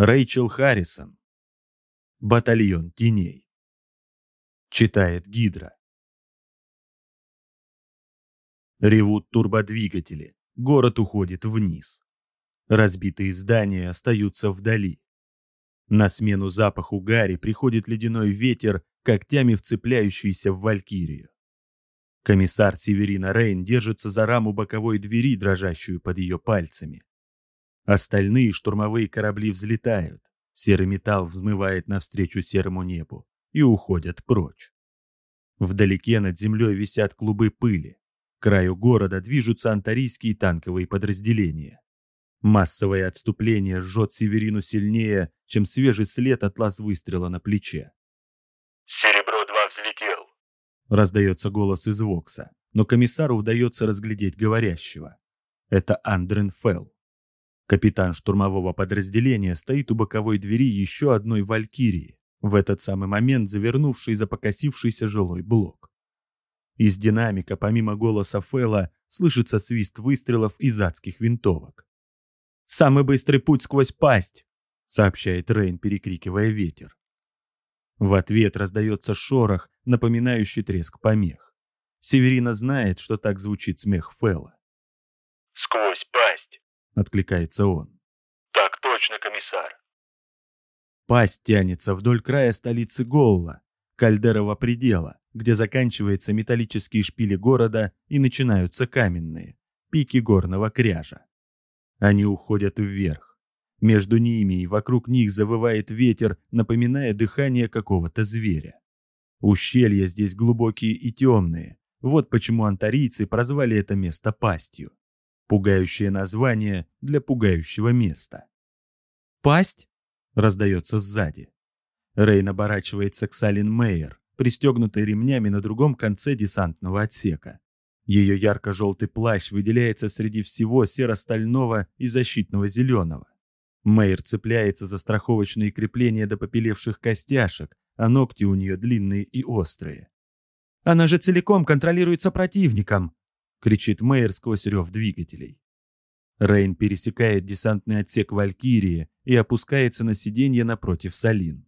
Рэйчел Харрисон. Батальон теней. Читает Гидра. Ревут турбодвигатели. Город уходит вниз. Разбитые здания остаются вдали. На смену запаху гари приходит ледяной ветер, когтями вцепляющийся в валькирию. Комиссар Северина Рейн держится за раму боковой двери, дрожащую под ее пальцами. Остальные штурмовые корабли взлетают, серый металл взмывает навстречу серому небу и уходят прочь. Вдалеке над землей висят клубы пыли. К краю города движутся антарийские танковые подразделения. Массовое отступление жжет Северину сильнее, чем свежий след от лаз выстрела на плече. «Серебро-2 взлетел», — раздается голос из Вокса, но комиссару удается разглядеть говорящего. Это Андрен Фелл. Капитан штурмового подразделения стоит у боковой двери еще одной «Валькирии», в этот самый момент завернувший за покосившийся жилой блок. Из динамика, помимо голоса Фэлла, слышится свист выстрелов из адских винтовок. «Самый быстрый путь сквозь пасть!» — сообщает Рейн, перекрикивая ветер. В ответ раздается шорох, напоминающий треск помех. Северина знает, что так звучит смех Фэлла. «Сквозь пасть!» — откликается он. «Так точно, комиссар!» Пасть тянется вдоль края столицы Голла, кальдерова предела, где заканчиваются металлические шпили города и начинаются каменные, пики горного кряжа. Они уходят вверх. Между ними и вокруг них завывает ветер, напоминая дыхание какого-то зверя. Ущелья здесь глубокие и темные. Вот почему антарийцы прозвали это место пастью. Пугающее название для пугающего места. «Пасть?» — раздается сзади. Рейн оборачивается к Салин Мейер, пристегнутой ремнями на другом конце десантного отсека. Ее ярко-желтый плащ выделяется среди всего серо-стального и защитного зеленого. Мэйр цепляется за страховочные крепления до попелевших костяшек, а ногти у нее длинные и острые. «Она же целиком контролируется противником!» — кричит Мэйр сквозь рев двигателей. Рейн пересекает десантный отсек Валькирии и опускается на сиденье напротив Салин.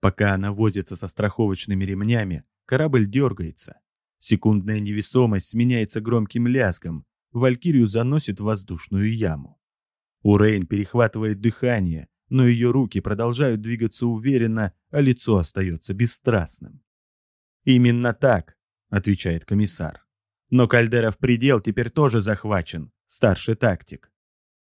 Пока она возится со страховочными ремнями, корабль дергается. Секундная невесомость сменяется громким лязгом. Валькирию заносит в воздушную яму. У Рейн перехватывает дыхание, но ее руки продолжают двигаться уверенно, а лицо остается бесстрастным. «Именно так», — отвечает комиссар. «Но Кальдера в предел теперь тоже захвачен, старший тактик».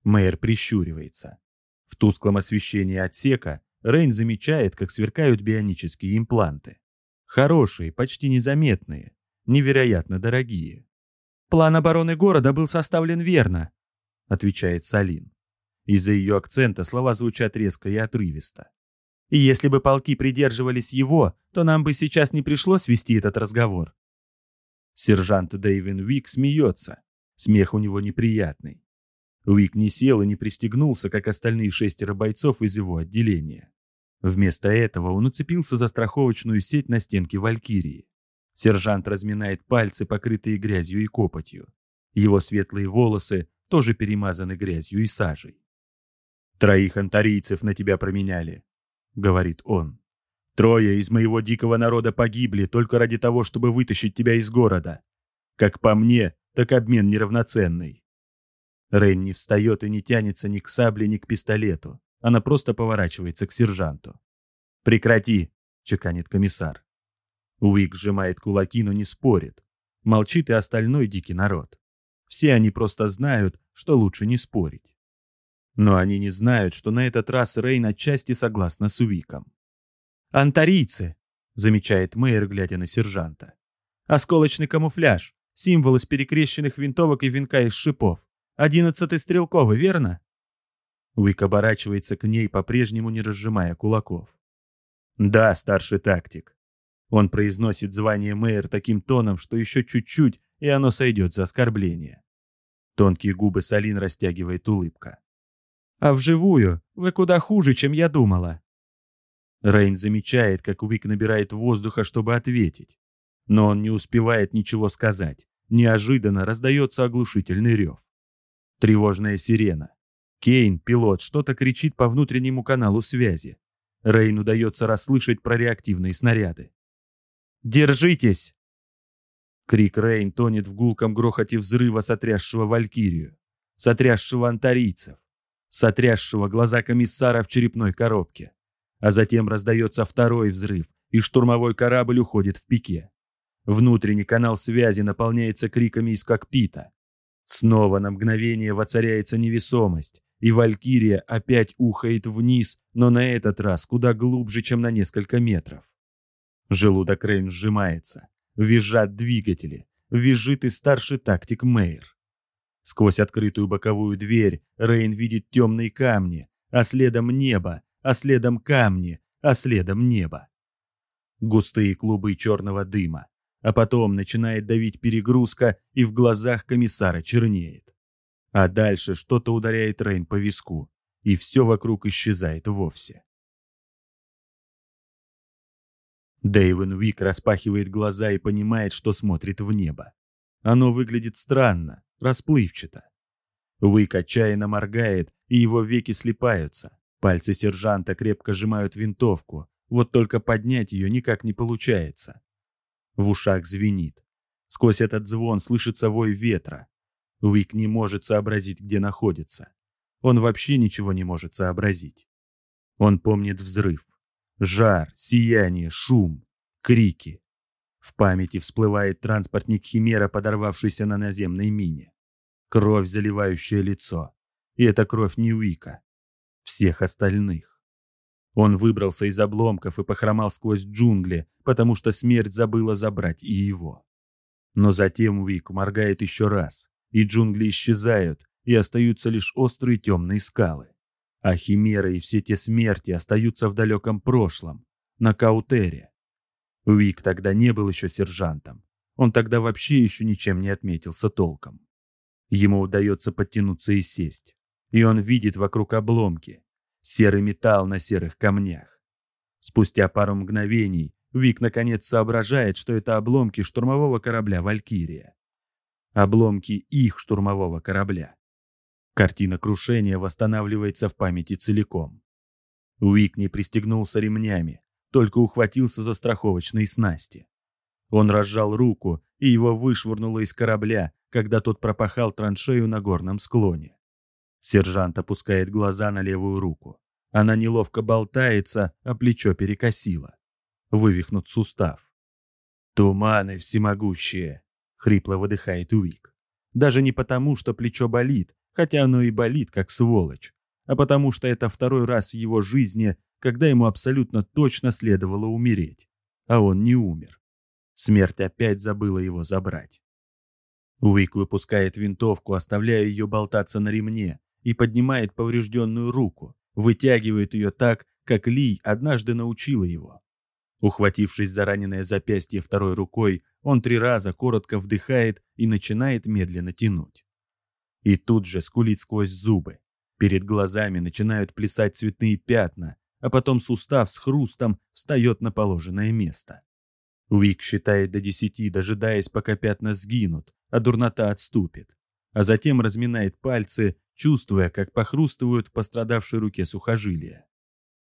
Мэйр прищуривается. В тусклом освещении отсека Рейн замечает, как сверкают бионические импланты. Хорошие, почти незаметные, невероятно дорогие. «План обороны города был составлен верно», — отвечает Салин. Из-за ее акцента слова звучат резко и отрывисто. «И если бы полки придерживались его, то нам бы сейчас не пришлось вести этот разговор». Сержант Дэйвин Уик смеется. Смех у него неприятный. Уик не сел и не пристегнулся, как остальные шестеро бойцов из его отделения. Вместо этого он уцепился за страховочную сеть на стенке Валькирии. Сержант разминает пальцы, покрытые грязью и копотью. Его светлые волосы тоже перемазаны грязью и сажей. «Троих антарийцев на тебя променяли», — говорит он. «Трое из моего дикого народа погибли только ради того, чтобы вытащить тебя из города. Как по мне, так обмен неравноценный». Рейн не встает и не тянется ни к сабле, ни к пистолету. Она просто поворачивается к сержанту. «Прекрати!» — чеканит комиссар. Уик сжимает кулаки, но не спорит. Молчит и остальной дикий народ. Все они просто знают, что лучше не спорить. Но они не знают, что на этот раз Рейн отчасти согласна с Уиком. «Антарийцы!» — замечает Мэйр, глядя на сержанта. «Осколочный камуфляж, символ из перекрещенных винтовок и венка из шипов. Одиннадцатый стрелковый, верно?» Уик оборачивается к ней, по-прежнему не разжимая кулаков. «Да, старший тактик. Он произносит звание мэр таким тоном, что еще чуть-чуть, и оно сойдет за оскорбление. Тонкие губы Салин растягивает улыбка. «А вживую вы куда хуже, чем я думала». Рейн замечает, как Уик набирает воздуха, чтобы ответить. Но он не успевает ничего сказать. Неожиданно раздается оглушительный рев. Тревожная сирена. Кейн, пилот, что-то кричит по внутреннему каналу связи. Рейн удается расслышать про реактивные снаряды. «Держитесь!» Крик Рейн тонет в гулком грохоте взрыва, сотрясшего Валькирию, сотрясшего антарийцев, сотрясшего глаза комиссара в черепной коробке. А затем раздается второй взрыв, и штурмовой корабль уходит в пике. Внутренний канал связи наполняется криками из кокпита. Снова на мгновение воцаряется невесомость, и Валькирия опять ухает вниз, но на этот раз куда глубже, чем на несколько метров. Желудок Рейн сжимается. Визжат двигатели. Визжит и старший тактик Мейер. Сквозь открытую боковую дверь Рейн видит темные камни, а следом небо, а следом камни, а следом небо. Густые клубы черного дыма. А потом начинает давить перегрузка, и в глазах комиссара чернеет. А дальше что-то ударяет Рейн по виску, и все вокруг исчезает вовсе. Дэйвен Уик распахивает глаза и понимает, что смотрит в небо. Оно выглядит странно, расплывчато. Уик отчаянно моргает, и его веки слипаются. Пальцы сержанта крепко сжимают винтовку, вот только поднять ее никак не получается. В ушах звенит. Сквозь этот звон слышится вой ветра. Уик не может сообразить, где находится. Он вообще ничего не может сообразить. Он помнит взрыв. Жар, сияние, шум, крики. В памяти всплывает транспортник Химера, подорвавшийся на наземной мине. Кровь, заливающая лицо. И это кровь не Уика. Всех остальных. Он выбрался из обломков и похромал сквозь джунгли, потому что смерть забыла забрать и его. Но затем Уик моргает еще раз, и джунгли исчезают, и остаются лишь острые темные скалы. А химеры и все те смерти остаются в далеком прошлом, на Каутере. Уик тогда не был еще сержантом. Он тогда вообще еще ничем не отметился толком. Ему удается подтянуться и сесть. И он видит вокруг обломки, серый металл на серых камнях. Спустя пару мгновений Вик наконец соображает, что это обломки штурмового корабля «Валькирия». Обломки их штурмового корабля. Картина крушения восстанавливается в памяти целиком. Уик не пристегнулся ремнями, только ухватился за страховочные снасти. Он разжал руку, и его вышвырнуло из корабля, когда тот пропахал траншею на горном склоне. Сержант опускает глаза на левую руку. Она неловко болтается, а плечо перекосило. Вывихнут сустав. «Туманы всемогущие!» — хрипло выдыхает Уик. Даже не потому, что плечо болит, хотя оно и болит, как сволочь, а потому что это второй раз в его жизни, когда ему абсолютно точно следовало умереть. А он не умер. Смерть опять забыла его забрать. Уик выпускает винтовку, оставляя ее болтаться на ремне, и поднимает поврежденную руку, вытягивает ее так, как Лий однажды научила его. Ухватившись за раненое запястье второй рукой, он три раза коротко вдыхает и начинает медленно тянуть. И тут же скулит сквозь зубы. Перед глазами начинают плясать цветные пятна, а потом сустав с хрустом встает на положенное место. Уик считает до десяти, дожидаясь, пока пятна сгинут, а дурнота отступит, а затем разминает пальцы чувствуя, как похрустывают пострадавшей руке сухожилия.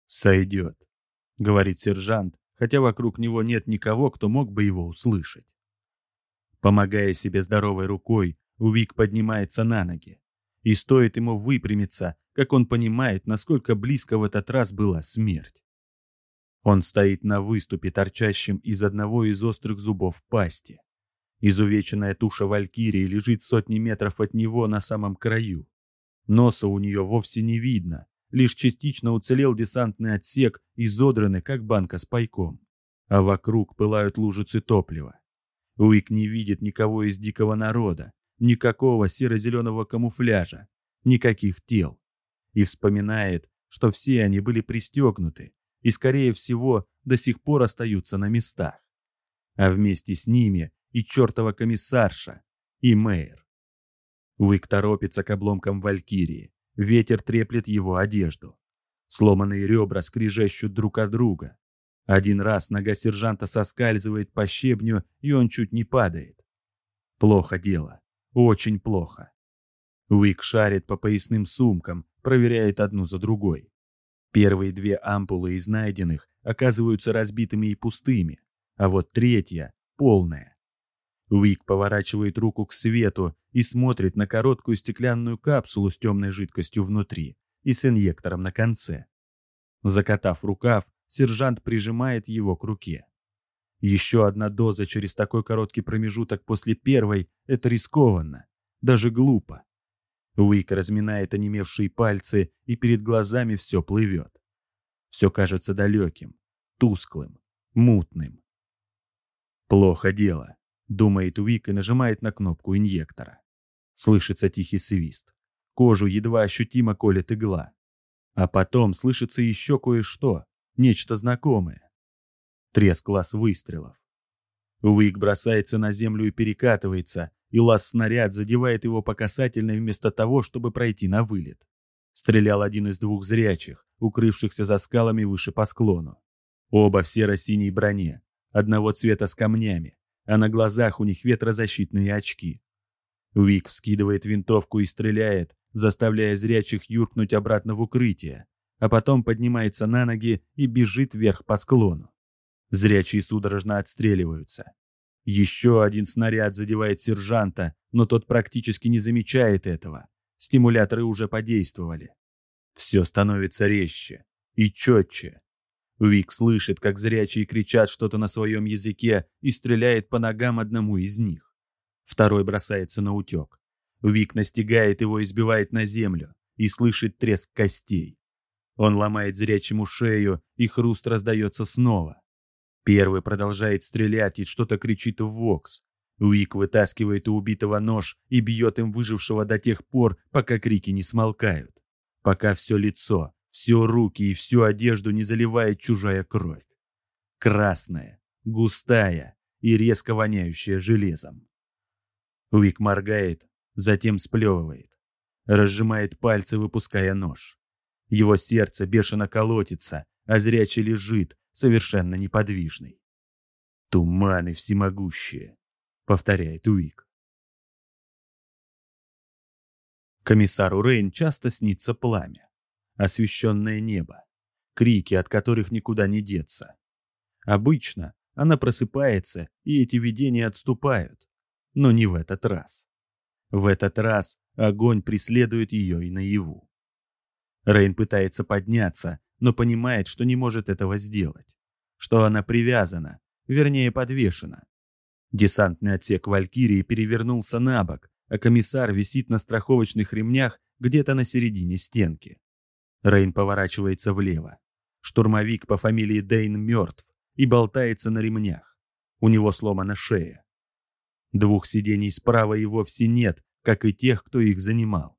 «Сойдет», — говорит сержант, хотя вокруг него нет никого, кто мог бы его услышать. Помогая себе здоровой рукой, Увик поднимается на ноги. И стоит ему выпрямиться, как он понимает, насколько близко в этот раз была смерть. Он стоит на выступе, торчащем из одного из острых зубов пасти. Изувеченная туша Валькирии лежит сотни метров от него на самом краю. Носа у нее вовсе не видно, лишь частично уцелел десантный отсек, изодранный, как банка с пайком. А вокруг пылают лужицы топлива. Уик не видит никого из дикого народа, никакого серо-зеленого камуфляжа, никаких тел. И вспоминает, что все они были пристегнуты и, скорее всего, до сих пор остаются на местах. А вместе с ними и чертова комиссарша, и мэр. Уик торопится к обломкам Валькирии. Ветер треплет его одежду. Сломанные ребра скрижещут друг от друга. Один раз нога сержанта соскальзывает по щебню, и он чуть не падает. Плохо дело. Очень плохо. Уик шарит по поясным сумкам, проверяет одну за другой. Первые две ампулы из найденных оказываются разбитыми и пустыми, а вот третья — полная. Уик поворачивает руку к свету и смотрит на короткую стеклянную капсулу с темной жидкостью внутри и с инъектором на конце. Закатав рукав, сержант прижимает его к руке. Еще одна доза через такой короткий промежуток после первой — это рискованно, даже глупо. Уик разминает онемевшие пальцы, и перед глазами все плывет. Все кажется далеким, тусклым, мутным. Плохо дело, думает Уик и нажимает на кнопку инъектора. Слышится тихий свист. Кожу едва ощутимо колет игла. А потом слышится еще кое-что, нечто знакомое. Треск лаз выстрелов. Уик бросается на землю и перекатывается, и лаз-снаряд задевает его по касательной вместо того, чтобы пройти на вылет. Стрелял один из двух зрячих, укрывшихся за скалами выше по склону. Оба в серо-синей броне, одного цвета с камнями, а на глазах у них ветрозащитные очки. Уик вскидывает винтовку и стреляет, заставляя зрячих юркнуть обратно в укрытие, а потом поднимается на ноги и бежит вверх по склону. Зрячие судорожно отстреливаются. Еще один снаряд задевает сержанта, но тот практически не замечает этого. Стимуляторы уже подействовали. Все становится резче и четче. Вик слышит, как зрячие кричат что-то на своем языке и стреляет по ногам одному из них. Второй бросается на утек. Вик настигает его и сбивает на землю, и слышит треск костей. Он ломает зрячему шею, и хруст раздается снова. Первый продолжает стрелять и что-то кричит в вокс. Уик вытаскивает у убитого нож и бьет им выжившего до тех пор, пока крики не смолкают. Пока все лицо, все руки и всю одежду не заливает чужая кровь. Красная, густая и резко воняющая железом. Уик моргает, затем сплевывает. Разжимает пальцы, выпуская нож. Его сердце бешено колотится, а зрячий лежит, совершенно неподвижный. «Туманы всемогущие», — повторяет Уик. Комиссару Рейн часто снится пламя, освещенное небо, крики, от которых никуда не деться. Обычно она просыпается, и эти видения отступают, но не в этот раз. В этот раз огонь преследует ее и наяву. Рейн пытается подняться, но понимает, что не может этого сделать. Что она привязана, вернее подвешена. Десантный отсек «Валькирии» перевернулся на бок, а комиссар висит на страховочных ремнях где-то на середине стенки. Рейн поворачивается влево. Штурмовик по фамилии Дейн мертв и болтается на ремнях. У него сломана шея. Двух сидений справа и вовсе нет, как и тех, кто их занимал.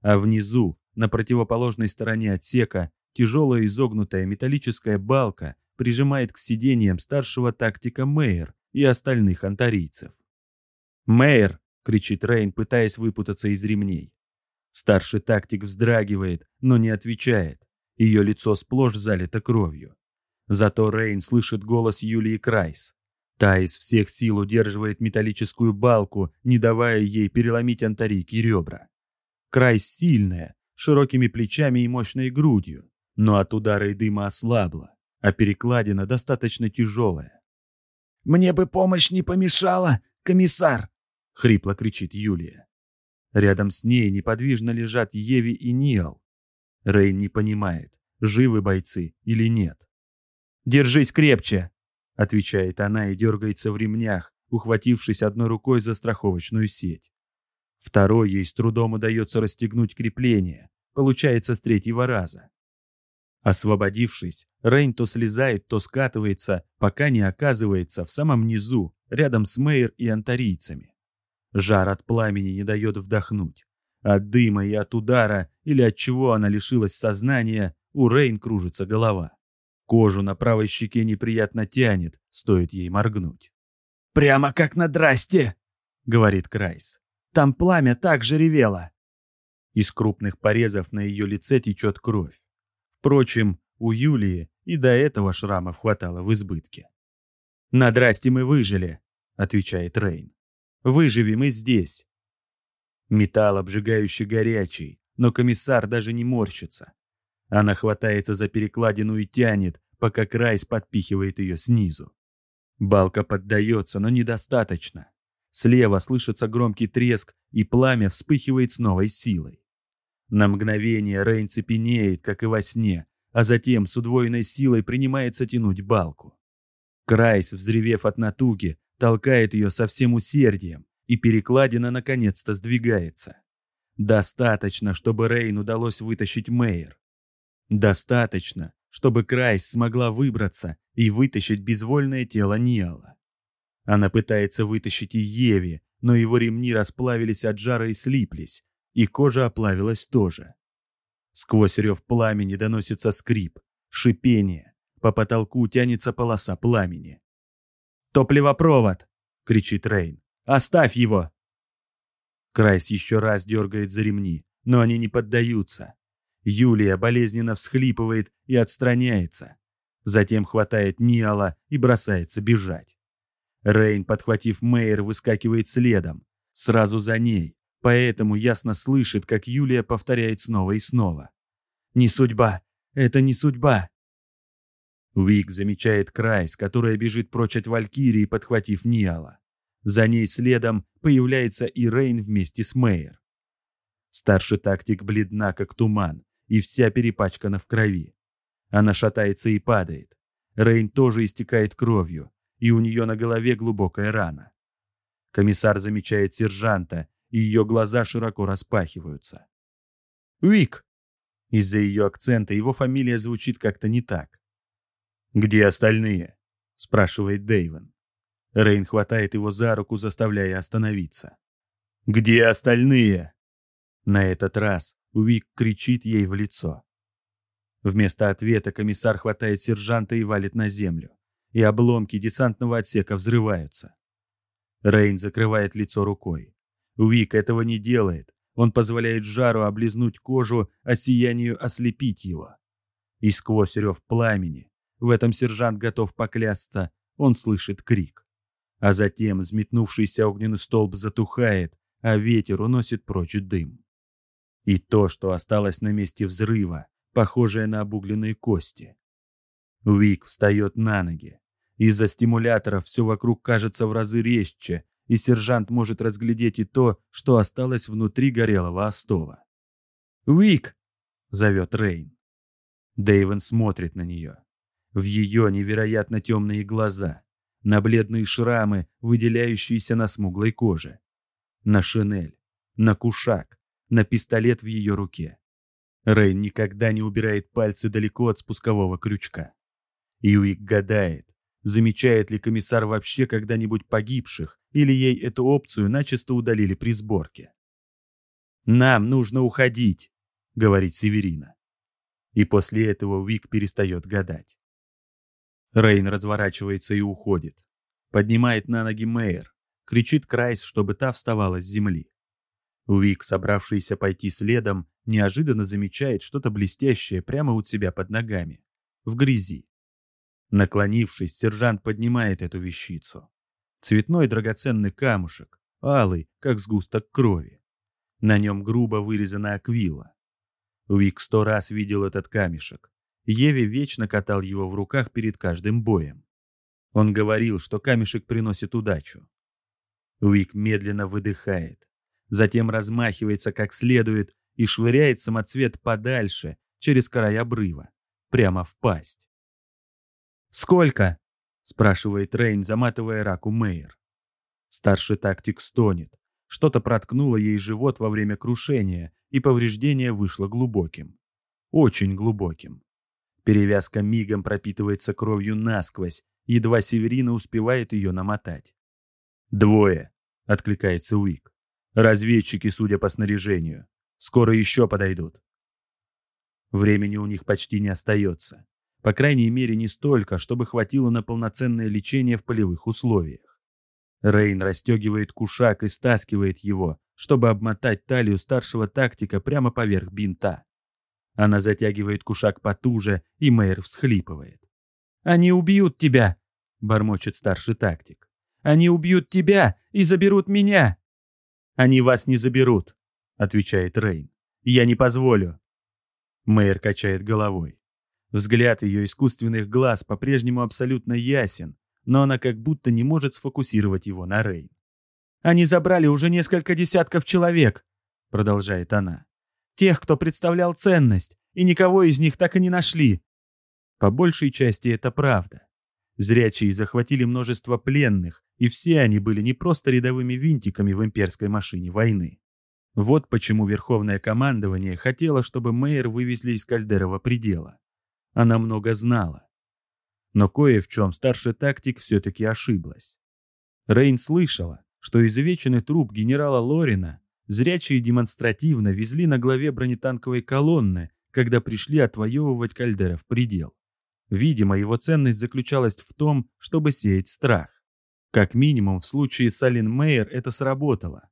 А внизу, на противоположной стороне отсека, Тяжелая изогнутая металлическая балка прижимает к сиденьям старшего тактика Мейер и остальных антарийцев. «Мейер!» — кричит Рейн, пытаясь выпутаться из ремней. Старший тактик вздрагивает, но не отвечает. Ее лицо сплошь залито кровью. Зато Рейн слышит голос Юлии Крайс. Та изо всех сил удерживает металлическую балку, не давая ей переломить антарийки ребра. Крайс сильная, с широкими плечами и мощной грудью но от удара и дыма ослабла, а перекладина достаточно тяжелая. «Мне бы помощь не помешала, комиссар!» — хрипло кричит Юлия. Рядом с ней неподвижно лежат Еви и Ниал. Рейн не понимает, живы бойцы или нет. «Держись крепче!» — отвечает она и дергается в ремнях, ухватившись одной рукой за страховочную сеть. Второй ей с трудом удается расстегнуть крепление, получается с третьего раза. Освободившись, Рейн то слезает, то скатывается, пока не оказывается в самом низу, рядом с Мейер и антарийцами. Жар от пламени не дает вдохнуть. От дыма и от удара, или от чего она лишилась сознания, у Рейн кружится голова. Кожу на правой щеке неприятно тянет, стоит ей моргнуть. «Прямо как на драсте!» — говорит Крайс. «Там пламя так же ревело!» Из крупных порезов на ее лице течет кровь. Впрочем, у Юлии и до этого шрамов хватало в избытке. «На драсте мы выжили», — отвечает Рейн. «Выживем и здесь». Металл обжигающе горячий, но комиссар даже не морщится. Она хватается за перекладину и тянет, пока Крайс подпихивает ее снизу. Балка поддается, но недостаточно. Слева слышится громкий треск, и пламя вспыхивает с новой силой. На мгновение Рейн цепенеет, как и во сне, а затем с удвоенной силой принимается тянуть балку. Крайс, взревев от натуги, толкает ее со всем усердием, и перекладина наконец-то сдвигается. Достаточно, чтобы Рейн удалось вытащить Мейер. Достаточно, чтобы Крайс смогла выбраться и вытащить безвольное тело Ниала. Она пытается вытащить и Еви, но его ремни расплавились от жара и слиплись, и кожа оплавилась тоже. Сквозь рев пламени доносится скрип, шипение, по потолку тянется полоса пламени. «Топливопровод!» — кричит Рейн. «Оставь его!» Крайс еще раз дергает за ремни, но они не поддаются. Юлия болезненно всхлипывает и отстраняется. Затем хватает Ниала и бросается бежать. Рейн, подхватив Мейер, выскакивает следом, сразу за ней, поэтому ясно слышит, как Юлия повторяет снова и снова. «Не судьба! Это не судьба!» Уик замечает Крайс, которая бежит прочь от Валькирии, подхватив Ниала. За ней следом появляется и Рейн вместе с Мейер. Старший тактик бледна, как туман, и вся перепачкана в крови. Она шатается и падает. Рейн тоже истекает кровью, и у нее на голове глубокая рана. Комиссар замечает сержанта, и ее глаза широко распахиваются. «Уик!» Из-за ее акцента его фамилия звучит как-то не так. «Где остальные?» — спрашивает Дэйвен. Рейн хватает его за руку, заставляя остановиться. «Где остальные?» На этот раз Уик кричит ей в лицо. Вместо ответа комиссар хватает сержанта и валит на землю и обломки десантного отсека взрываются. Рейн закрывает лицо рукой. Уик этого не делает. Он позволяет жару облизнуть кожу, а сиянию ослепить его. И сквозь рев пламени, в этом сержант готов поклясться, он слышит крик. А затем взметнувшийся огненный столб затухает, а ветер уносит прочь дым. И то, что осталось на месте взрыва, похожее на обугленные кости. Уик встает на ноги. Из-за стимуляторов все вокруг кажется в разы резче, и сержант может разглядеть и то, что осталось внутри горелого остова. «Уик!» — зовет Рейн. Дэйвен смотрит на нее. В ее невероятно темные глаза, на бледные шрамы, выделяющиеся на смуглой коже, на шинель, на кушак, на пистолет в ее руке. Рейн никогда не убирает пальцы далеко от спускового крючка. Юик гадает, замечает ли комиссар вообще когда-нибудь погибших, или ей эту опцию начисто удалили при сборке. «Нам нужно уходить», — говорит Северина. И после этого Уик перестает гадать. Рейн разворачивается и уходит. Поднимает на ноги Мэйр, кричит Крайс, чтобы та вставала с земли. Уик, собравшийся пойти следом, неожиданно замечает что-то блестящее прямо у себя под ногами, в грязи. Наклонившись, сержант поднимает эту вещицу. Цветной драгоценный камушек, алый, как сгусток крови. На нем грубо вырезана аквила. Уик сто раз видел этот камешек. Еви вечно катал его в руках перед каждым боем. Он говорил, что камешек приносит удачу. Уик медленно выдыхает, затем размахивается как следует и швыряет самоцвет подальше, через край обрыва, прямо в пасть. «Сколько?» — спрашивает Рейн, заматывая раку Мейер. Старший тактик стонет. Что-то проткнуло ей живот во время крушения, и повреждение вышло глубоким. Очень глубоким. Перевязка мигом пропитывается кровью насквозь, едва Северина успевает ее намотать. «Двое», — откликается Уик. «Разведчики, судя по снаряжению. Скоро еще подойдут». Времени у них почти не остается. По крайней мере, не столько, чтобы хватило на полноценное лечение в полевых условиях. Рейн расстегивает кушак и стаскивает его, чтобы обмотать талию старшего тактика прямо поверх бинта. Она затягивает кушак потуже, и мэр всхлипывает. «Они убьют тебя!» — бормочет старший тактик. «Они убьют тебя и заберут меня!» «Они вас не заберут!» — отвечает Рейн. «Я не позволю». Мэйр качает головой. Взгляд ее искусственных глаз по-прежнему абсолютно ясен, но она как будто не может сфокусировать его на Рейн. «Они забрали уже несколько десятков человек», — продолжает она. «Тех, кто представлял ценность, и никого из них так и не нашли». По большей части это правда. Зрячие захватили множество пленных, и все они были не просто рядовыми винтиками в имперской машине войны. Вот почему Верховное командование хотело, чтобы Мейер вывезли из Кальдерова предела. Она много знала. Но кое в чем старший тактик все-таки ошиблась. Рейн слышала, что изувеченный труп генерала Лорина зрячие демонстративно везли на главе бронетанковой колонны, когда пришли отвоевывать Кальдеров предел. Видимо, его ценность заключалась в том, чтобы сеять страх. Как минимум, в случае с Алин Мейер это сработало.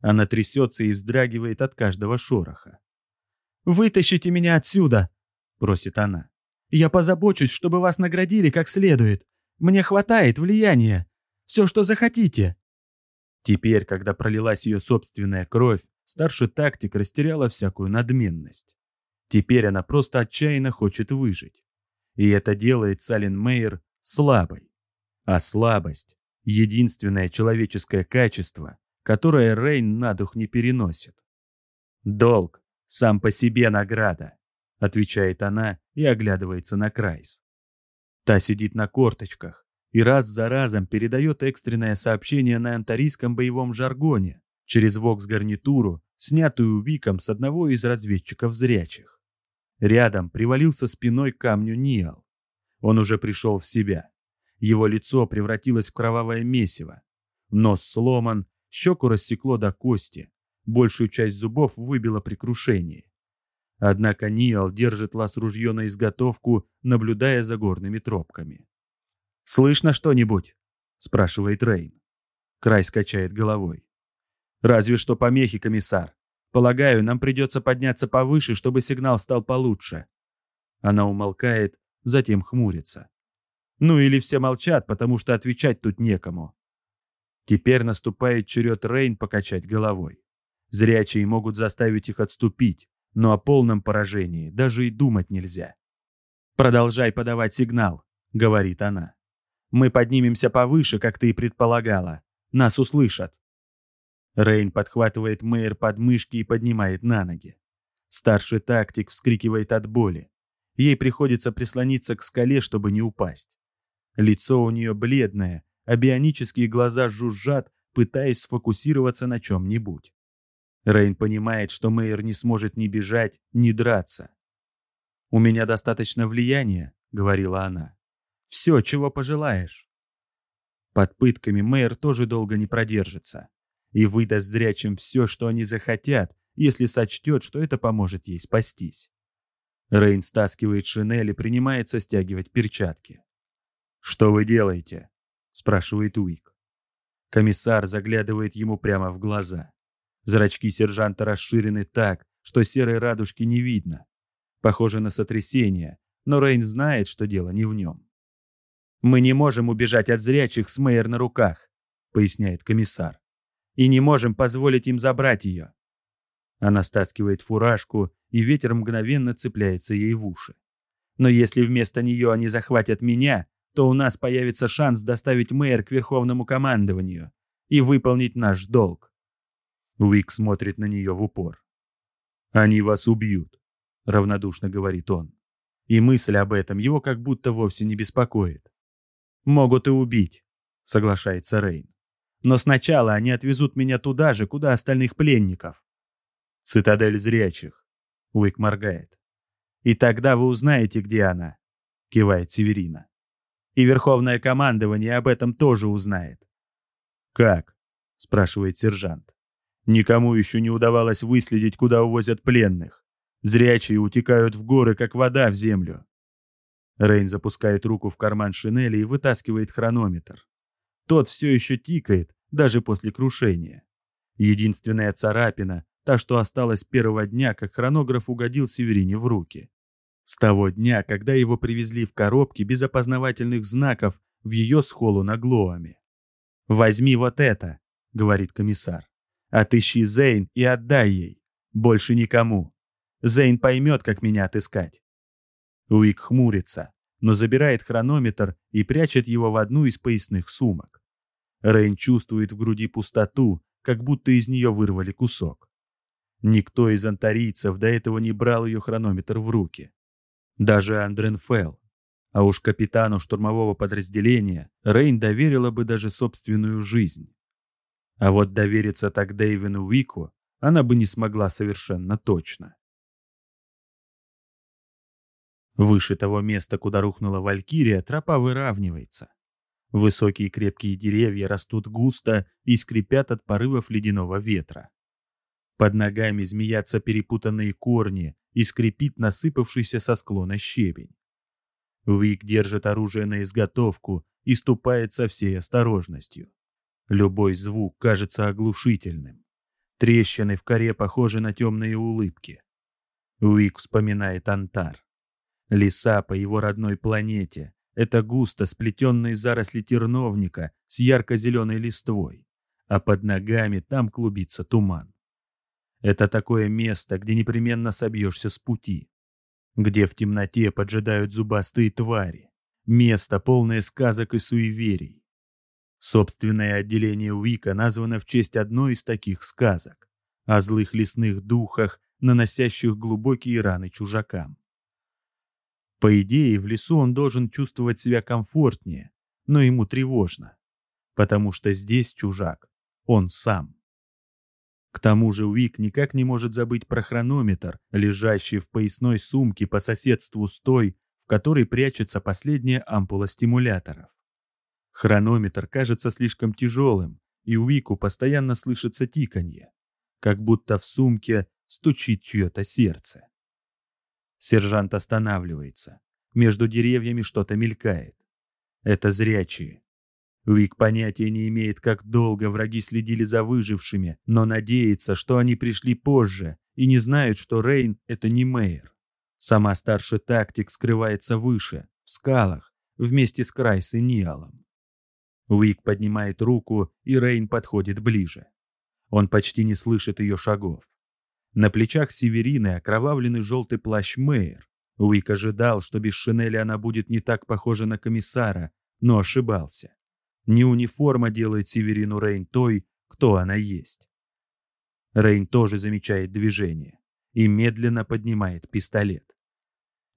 Она трясется и вздрагивает от каждого шороха. «Вытащите меня отсюда!» — просит она. «Я позабочусь, чтобы вас наградили как следует. Мне хватает влияния. Все, что захотите». Теперь, когда пролилась ее собственная кровь, старший тактик растеряла всякую надменность. Теперь она просто отчаянно хочет выжить. И это делает Салин Мейер слабой. А слабость — единственное человеческое качество, которое Рейн на дух не переносит. «Долг сам по себе награда», — отвечает она и оглядывается на Крайс. Та сидит на корточках и раз за разом передает экстренное сообщение на антарийском боевом жаргоне через вокс-гарнитуру, снятую Виком с одного из разведчиков зрячих. Рядом привалился спиной к камню Ниал. Он уже пришел в себя. Его лицо превратилось в кровавое месиво. Нос сломан, щеку рассекло до кости, большую часть зубов выбило при крушении. Однако Ниал держит лаз-ружье на изготовку, наблюдая за горными тропками. «Слышно что-нибудь?» — спрашивает Рейн. Край скачает головой. «Разве что помехи, комиссар. Полагаю, нам придется подняться повыше, чтобы сигнал стал получше». Она умолкает, затем хмурится. Ну или все молчат, потому что отвечать тут некому. Теперь наступает черед Рейн покачать головой. Зрячие могут заставить их отступить, но о полном поражении даже и думать нельзя. «Продолжай подавать сигнал», — говорит она. «Мы поднимемся повыше, как ты и предполагала. Нас услышат». Рейн подхватывает Мэйр под мышки и поднимает на ноги. Старший тактик вскрикивает от боли. Ей приходится прислониться к скале, чтобы не упасть. Лицо у нее бледное, а бионические глаза жужжат, пытаясь сфокусироваться на чем-нибудь. Рейн понимает, что Мэйр не сможет ни бежать, ни драться. «У меня достаточно влияния», — говорила она. «Все, чего пожелаешь». Под пытками Мэйр тоже долго не продержится и выдаст зрячим все, что они захотят, если сочтет, что это поможет ей спастись. Рейн стаскивает шинель и принимается стягивать перчатки. «Что вы делаете?» — спрашивает Уик. Комиссар заглядывает ему прямо в глаза. Зрачки сержанта расширены так, что серой радужки не видно. Похоже на сотрясение, но Рейн знает, что дело не в нем. «Мы не можем убежать от зрячих с Мэйер на руках», — поясняет комиссар. «И не можем позволить им забрать ее». Она стаскивает фуражку, и ветер мгновенно цепляется ей в уши. «Но если вместо нее они захватят меня, то у нас появится шанс доставить мэр к верховному командованию и выполнить наш долг. Уик смотрит на нее в упор. «Они вас убьют», — равнодушно говорит он. И мысль об этом его как будто вовсе не беспокоит. «Могут и убить», — соглашается Рейн. «Но сначала они отвезут меня туда же, куда остальных пленников». «Цитадель зрячих», — Уик моргает. «И тогда вы узнаете, где она», — кивает Северина. И Верховное командование об этом тоже узнает. «Как?» — спрашивает сержант. «Никому еще не удавалось выследить, куда увозят пленных. Зрячие утекают в горы, как вода в землю». Рейн запускает руку в карман шинели и вытаскивает хронометр. Тот все еще тикает, даже после крушения. Единственная царапина, та, что осталась первого дня, как хронограф угодил Северине в руки. С того дня, когда его привезли в коробке без опознавательных знаков в ее схолу на Глоаме. «Возьми вот это», — говорит комиссар. «Отыщи Зейн и отдай ей. Больше никому. Зейн поймет, как меня отыскать. Уик хмурится, но забирает хронометр и прячет его в одну из поясных сумок. Рейн чувствует в груди пустоту, как будто из нее вырвали кусок. Никто из антарийцев до этого не брал ее хронометр в руки. Даже Андрен Фелл. А уж капитану штурмового подразделения Рейн доверила бы даже собственную жизнь. А вот довериться так Дэйвину Уику она бы не смогла совершенно точно. Выше того места, куда рухнула Валькирия, тропа выравнивается. Высокие крепкие деревья растут густо и скрипят от порывов ледяного ветра. Под ногами змеятся перепутанные корни и скрипит насыпавшийся со склона щебень. Уик держит оружие на изготовку и ступает со всей осторожностью. Любой звук кажется оглушительным. Трещины в коре похожи на темные улыбки. Уик вспоминает Антар. Леса по его родной планете — это густо сплетенные заросли терновника с ярко-зеленой листвой, а под ногами там клубится туман. Это такое место, где непременно собьешься с пути, где в темноте поджидают зубастые твари, место, полное сказок и суеверий. Собственное отделение Уика названо в честь одной из таких сказок о злых лесных духах, наносящих глубокие раны чужакам. По идее, в лесу он должен чувствовать себя комфортнее, но ему тревожно, потому что здесь чужак, он сам. К тому же Уик никак не может забыть про хронометр, лежащий в поясной сумке по соседству с той, в которой прячется последняя ампула стимуляторов. Хронометр кажется слишком тяжелым, и Уику постоянно слышится тиканье, как будто в сумке стучит чье-то сердце. Сержант останавливается. Между деревьями что-то мелькает. Это зрячие. Уик понятия не имеет, как долго враги следили за выжившими, но надеется, что они пришли позже и не знают, что Рейн — это не Мейер. Сама старший тактик скрывается выше, в скалах, вместе с Крайс и Ниалом. Уик поднимает руку, и Рейн подходит ближе. Он почти не слышит ее шагов. На плечах Северины окровавленный желтый плащ Мэйр. Уик ожидал, что без шинели она будет не так похожа на комиссара, но ошибался. Не униформа делает Северину Рейн той, кто она есть. Рейн тоже замечает движение и медленно поднимает пистолет.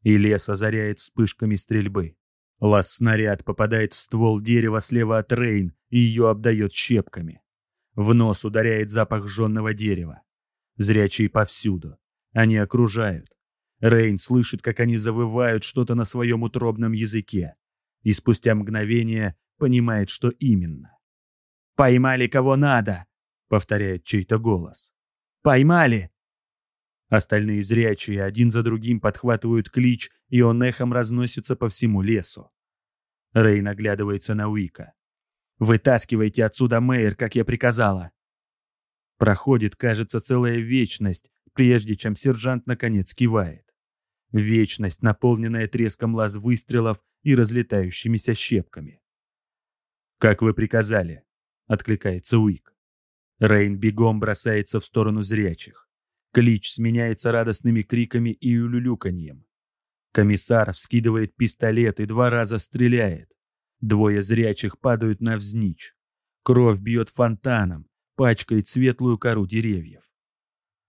И лес озаряет вспышками стрельбы. Лаз-снаряд попадает в ствол дерева слева от Рейн и ее обдает щепками. В нос ударяет запах жженного дерева. Зрячие повсюду. Они окружают. Рейн слышит, как они завывают что-то на своем утробном языке. И спустя мгновение понимает, что именно. «Поймали кого надо!» — повторяет чей-то голос. «Поймали!» Остальные зрячие один за другим подхватывают клич, и он эхом разносится по всему лесу. Рей наглядывается на Уика. «Вытаскивайте отсюда Мэйр, как я приказала!» Проходит, кажется, целая вечность, прежде чем сержант наконец кивает. Вечность, наполненная треском лаз выстрелов и разлетающимися щепками. «Как вы приказали», — откликается Уик. Рейн бегом бросается в сторону зрячих. Клич сменяется радостными криками и улюлюканьем. Комиссар вскидывает пистолет и два раза стреляет. Двое зрячих падают навзничь. Кровь бьет фонтаном, пачкает светлую кору деревьев.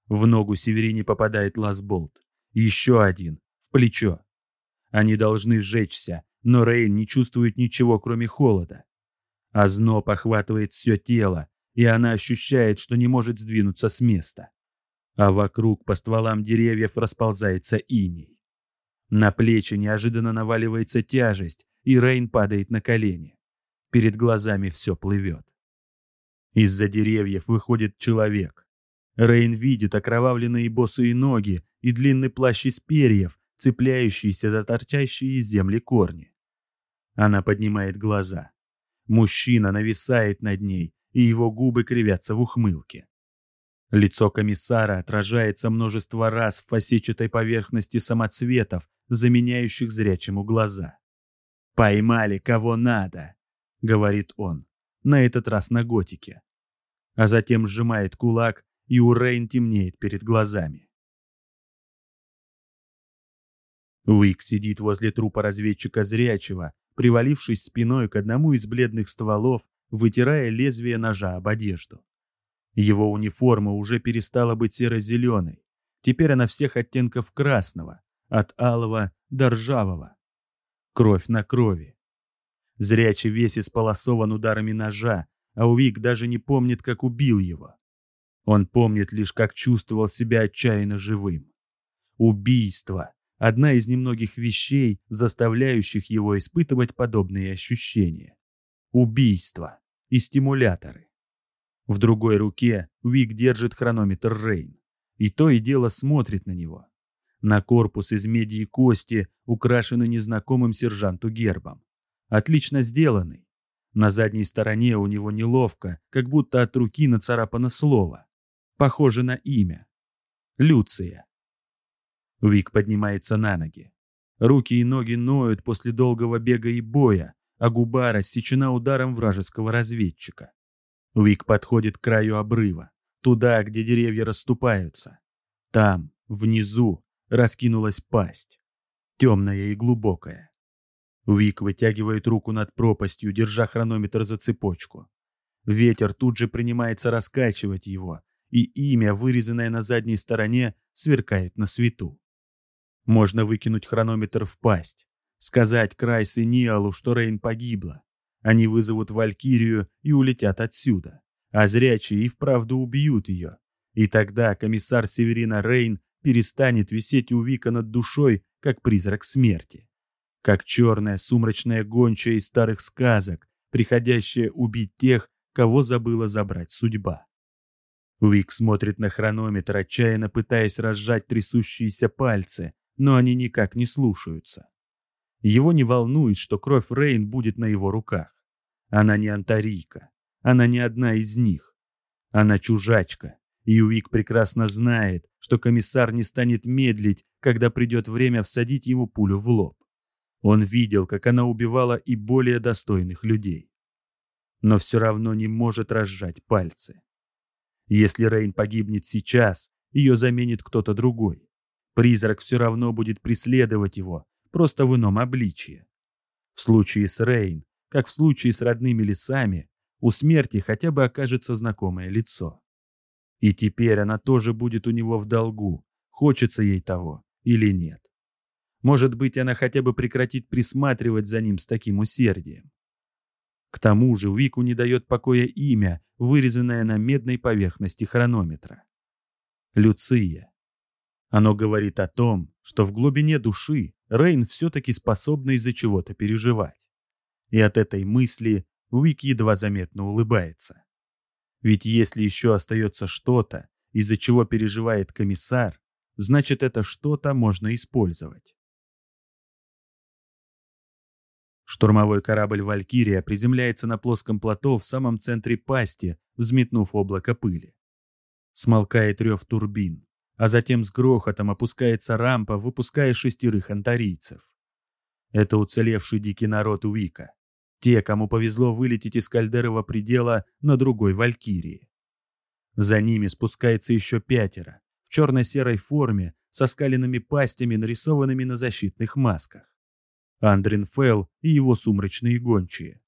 В ногу Северине попадает лазболт. Еще один. В плечо. Они должны сжечься, но Рейн не чувствует ничего, кроме холода. Озноб охватывает все тело, и она ощущает, что не может сдвинуться с места. А вокруг по стволам деревьев расползается иней. На плечи неожиданно наваливается тяжесть, и Рейн падает на колени. Перед глазами все плывет. Из-за деревьев выходит человек. Рейн видит окровавленные босые ноги и длинный плащ из перьев, цепляющиеся за торчащие из земли корни. Она поднимает глаза. Мужчина нависает над ней, и его губы кривятся в ухмылке. Лицо комиссара отражается множество раз в фасетчатой поверхности самоцветов, заменяющих зрячему глаза. «Поймали кого надо», — говорит он, на этот раз на готике а затем сжимает кулак и у Рейн темнеет перед глазами. Уик сидит возле трупа разведчика зрячего, привалившись спиной к одному из бледных стволов, вытирая лезвие ножа об одежду. Его униформа уже перестала быть серо-зеленой. Теперь она всех оттенков красного, от алого до ржавого. Кровь на крови. Зрячий весь исполосован ударами ножа, а Уик даже не помнит, как убил его. Он помнит лишь, как чувствовал себя отчаянно живым. Убийство — одна из немногих вещей, заставляющих его испытывать подобные ощущения. Убийство и стимуляторы. В другой руке Уик держит хронометр Рейн, и то и дело смотрит на него. На корпус из меди и кости, украшенный незнакомым сержанту гербом. Отлично сделанный. На задней стороне у него неловко, как будто от руки нацарапано слово. Похоже на имя. Люция. Уик поднимается на ноги. Руки и ноги ноют после долгого бега и боя, а губа рассечена ударом вражеского разведчика. Уик подходит к краю обрыва, туда, где деревья расступаются. Там, внизу, раскинулась пасть, темная и глубокая. Уик вытягивает руку над пропастью, держа хронометр за цепочку. Ветер тут же принимается раскачивать его, и имя, вырезанное на задней стороне, сверкает на свету. Можно выкинуть хронометр в пасть, сказать Крайс и Ниалу, что Рейн погибла. Они вызовут Валькирию и улетят отсюда, а зрячие и вправду убьют ее. И тогда комиссар Северина Рейн перестанет висеть у Вика над душой, как призрак смерти. Как черная сумрачная гончая из старых сказок, приходящая убить тех, кого забыла забрать судьба. Уик смотрит на хронометр, отчаянно пытаясь разжать трясущиеся пальцы, но они никак не слушаются. Его не волнует, что кровь Рейн будет на его руках. Она не антарийка. Она не одна из них. Она чужачка. И Уик прекрасно знает, что комиссар не станет медлить, когда придет время всадить ему пулю в лоб. Он видел, как она убивала и более достойных людей. Но все равно не может разжать пальцы. Если Рейн погибнет сейчас, ее заменит кто-то другой. Призрак все равно будет преследовать его, просто в ином обличье. В случае с Рейн, как в случае с родными лесами, у смерти хотя бы окажется знакомое лицо. И теперь она тоже будет у него в долгу, хочется ей того или нет. Может быть, она хотя бы прекратит присматривать за ним с таким усердием. К тому же Вику не дает покоя имя, вырезанное на медной поверхности хронометра. Люция. Оно говорит о том, что в глубине души Рейн все-таки способна из-за чего-то переживать. И от этой мысли Уик едва заметно улыбается. Ведь если еще остается что-то, из-за чего переживает комиссар, значит это что-то можно использовать. Штурмовой корабль «Валькирия» приземляется на плоском плато в самом центре пасти, взметнув облако пыли. Смолкает рев турбин, а затем с грохотом опускается рампа, выпуская шестерых антарийцев. Это уцелевший дикий народ Уика. Те, кому повезло вылететь из кальдерова предела на другой Валькирии. За ними спускается еще пятеро, в черно-серой форме, со скаленными пастями, нарисованными на защитных масках. Андрин Фелл и его сумрачные гончие.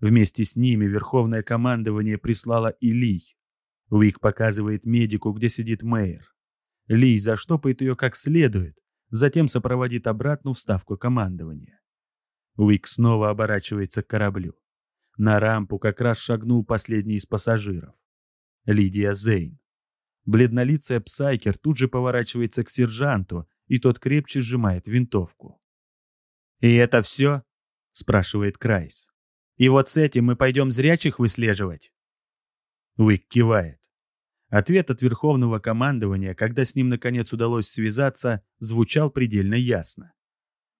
Вместе с ними Верховное командование прислало и Лий. Уик показывает медику, где сидит Мэйр. Лий заштопает ее как следует, затем сопроводит обратно в ставку командования. Уик снова оборачивается к кораблю. На рампу как раз шагнул последний из пассажиров. Лидия Зейн. Бледнолицая Псайкер тут же поворачивается к сержанту, и тот крепче сжимает винтовку. «И это все?» — спрашивает Крайс. «И вот с этим мы пойдем зрячих выслеживать?» Уик кивает. Ответ от Верховного командования, когда с ним наконец удалось связаться, звучал предельно ясно.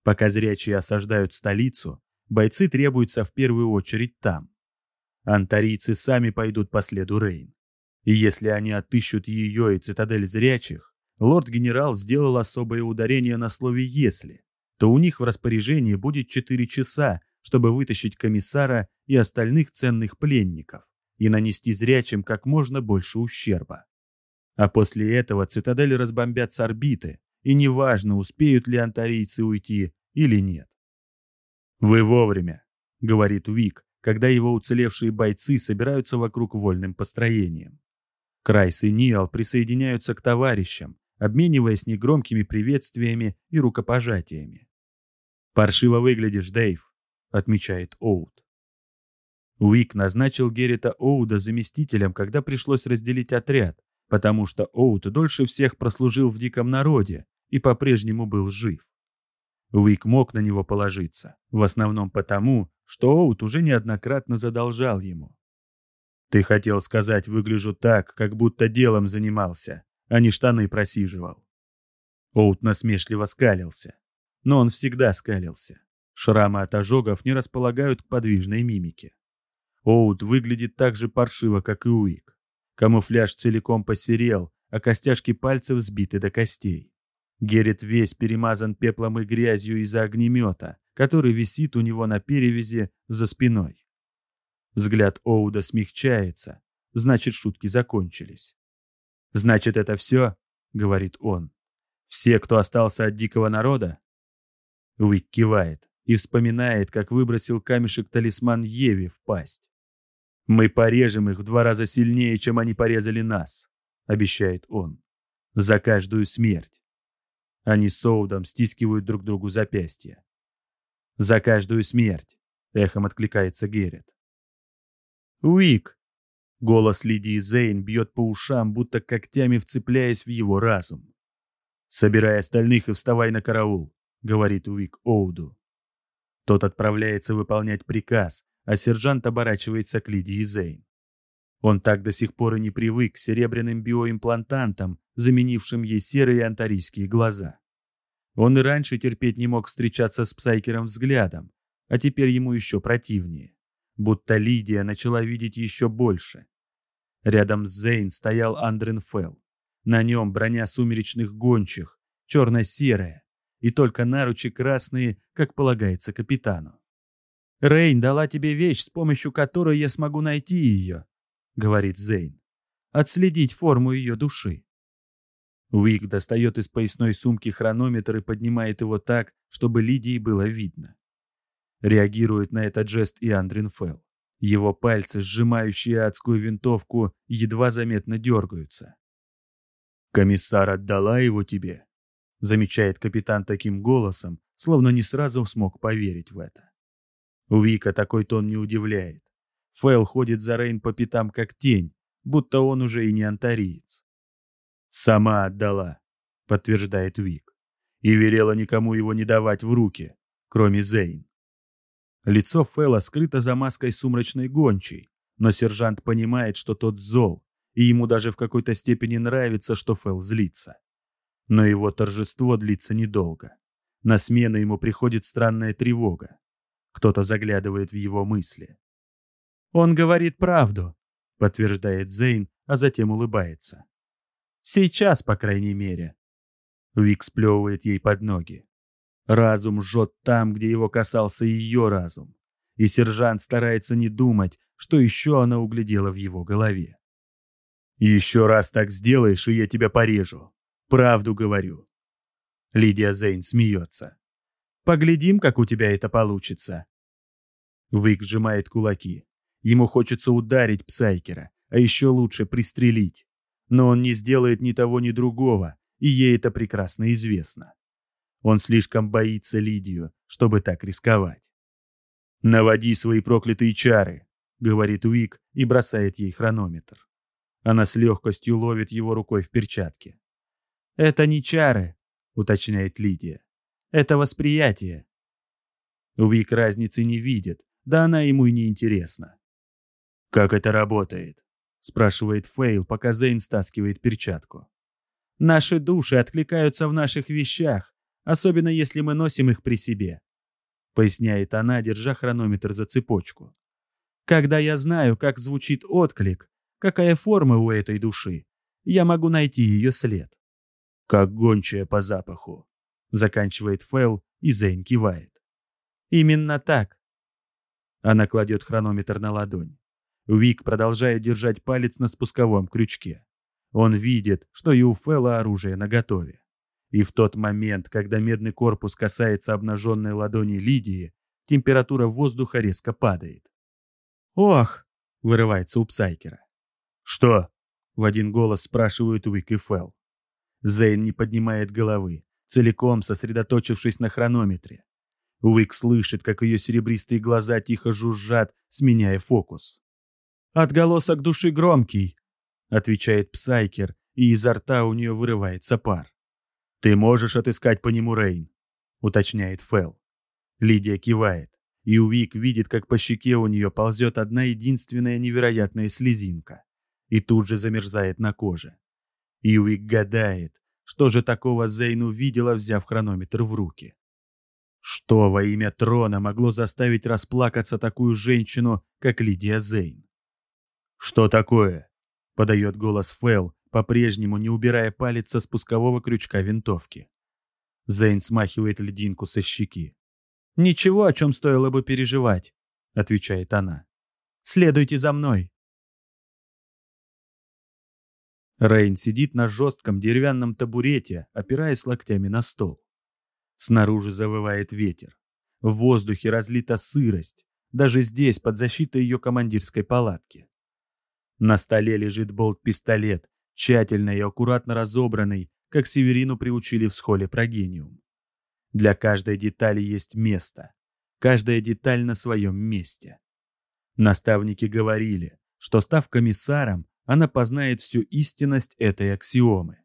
Пока зрячие осаждают столицу, бойцы требуются в первую очередь там. Антарийцы сами пойдут по следу Рейн. И если они отыщут ее и цитадель зрячих, лорд-генерал сделал особое ударение на слове «если», то у них в распоряжении будет 4 часа, чтобы вытащить комиссара и остальных ценных пленников и нанести зрячим как можно больше ущерба. А после этого цитадель разбомбят с орбиты, и неважно, успеют ли антарийцы уйти или нет. «Вы вовремя», — говорит Вик, когда его уцелевшие бойцы собираются вокруг вольным построением. Крайс и Ниал присоединяются к товарищам, обмениваясь негромкими приветствиями и рукопожатиями. «Паршиво выглядишь, Дэйв», — отмечает Оут. Уик назначил Геррита Оуда заместителем, когда пришлось разделить отряд, потому что Оут дольше всех прослужил в диком народе и по-прежнему был жив. Уик мог на него положиться, в основном потому, что Оут уже неоднократно задолжал ему. «Ты хотел сказать, выгляжу так, как будто делом занимался, а не штаны просиживал». Оут насмешливо скалился. Но он всегда скалился. Шрамы от ожогов не располагают к подвижной мимике. Оут выглядит так же паршиво, как и Уик. Камуфляж целиком посерел, а костяшки пальцев сбиты до костей. Геррит весь перемазан пеплом и грязью из-за огнемета, который висит у него на перевязи за спиной. Взгляд Оуда смягчается, значит, шутки закончились. «Значит, это все?» — говорит он. «Все, кто остался от дикого народа?» Уик кивает и вспоминает, как выбросил камешек талисман Еви в пасть. «Мы порежем их в два раза сильнее, чем они порезали нас», — обещает он. «За каждую смерть». Они с Оудом стискивают друг другу запястья. «За каждую смерть», — эхом откликается Геррит. «Уик!» — голос Лидии Зейн бьет по ушам, будто когтями вцепляясь в его разум. «Собирай остальных и вставай на караул», — говорит Уик Оуду. Тот отправляется выполнять приказ, а сержант оборачивается к Лидии Зейн. Он так до сих пор и не привык к серебряным биоимплантантам, заменившим ей серые антарийские глаза. Он и раньше терпеть не мог встречаться с Псайкером взглядом, а теперь ему еще противнее. Будто Лидия начала видеть еще больше. Рядом с Зейн стоял Андрен Фелл. На нем броня сумеречных гончих, черно-серая, и только наручи красные, как полагается капитану. «Рейн дала тебе вещь, с помощью которой я смогу найти ее», — говорит Зейн. «Отследить форму ее души». Уик достает из поясной сумки хронометр и поднимает его так, чтобы Лидии было видно. Реагирует на этот жест и Андрин Фелл. Его пальцы, сжимающие адскую винтовку, едва заметно дергаются. «Комиссар отдала его тебе?» замечает капитан таким голосом, словно не сразу смог поверить в это. У Вика такой тон не удивляет. Фэл ходит за Рейн по пятам как тень, будто он уже и не антариец. «Сама отдала», — подтверждает Вик, и велела никому его не давать в руки, кроме Зейн. Лицо Фэла скрыто за маской сумрачной гончей, но сержант понимает, что тот зол, и ему даже в какой-то степени нравится, что Фэл злится. Но его торжество длится недолго. На смену ему приходит странная тревога. Кто-то заглядывает в его мысли. «Он говорит правду», — подтверждает Зейн, а затем улыбается. «Сейчас, по крайней мере». Вик сплевывает ей под ноги. Разум жжет там, где его касался ее разум. И сержант старается не думать, что еще она углядела в его голове. «Еще раз так сделаешь, и я тебя порежу», Правду говорю. Лидия Зейн смеется. Поглядим, как у тебя это получится. Вик сжимает кулаки. Ему хочется ударить Псайкера, а еще лучше пристрелить. Но он не сделает ни того, ни другого, и ей это прекрасно известно. Он слишком боится Лидию, чтобы так рисковать. «Наводи свои проклятые чары», — говорит Уик и бросает ей хронометр. Она с легкостью ловит его рукой в перчатке. «Это не чары», — уточняет Лидия. «Это восприятие». Уик разницы не видит, да она ему и не интересна. «Как это работает?» — спрашивает Фейл, пока Зейн стаскивает перчатку. «Наши души откликаются в наших вещах, особенно если мы носим их при себе», — поясняет она, держа хронометр за цепочку. «Когда я знаю, как звучит отклик, какая форма у этой души, я могу найти ее след. Как гончая по запаху. Заканчивает Фэл, и Зейн кивает. Именно так. Она кладет хронометр на ладонь. Вик продолжает держать палец на спусковом крючке. Он видит, что и у Фэлла оружие наготове. И в тот момент, когда медный корпус касается обнаженной ладони Лидии, температура воздуха резко падает. «Ох!» — вырывается у Псайкера. «Что?» — в один голос спрашивают Уик и Фелл. Зейн не поднимает головы, целиком сосредоточившись на хронометре. Уик слышит, как ее серебристые глаза тихо жужжат, сменяя фокус. «Отголосок души громкий», — отвечает Псайкер, и изо рта у нее вырывается пар. «Ты можешь отыскать по нему Рейн», — уточняет Фэл. Лидия кивает, и Уик видит, как по щеке у нее ползет одна единственная невероятная слезинка и тут же замерзает на коже. И Уик гадает, что же такого Зейн увидела, взяв хронометр в руки. Что во имя трона могло заставить расплакаться такую женщину, как Лидия Зейн? «Что такое?» — подает голос Фэл, по-прежнему не убирая палец со спускового крючка винтовки. Зейн смахивает льдинку со щеки. «Ничего, о чем стоило бы переживать», — отвечает она. «Следуйте за мной». Рейн сидит на жестком деревянном табурете, опираясь локтями на стол. Снаружи завывает ветер. В воздухе разлита сырость, даже здесь, под защитой ее командирской палатки. На столе лежит болт-пистолет, тщательно и аккуратно разобранный, как Северину приучили в схоле Прогениум. Для каждой детали есть место. Каждая деталь на своем месте. Наставники говорили, что став комиссаром, она познает всю истинность этой аксиомы.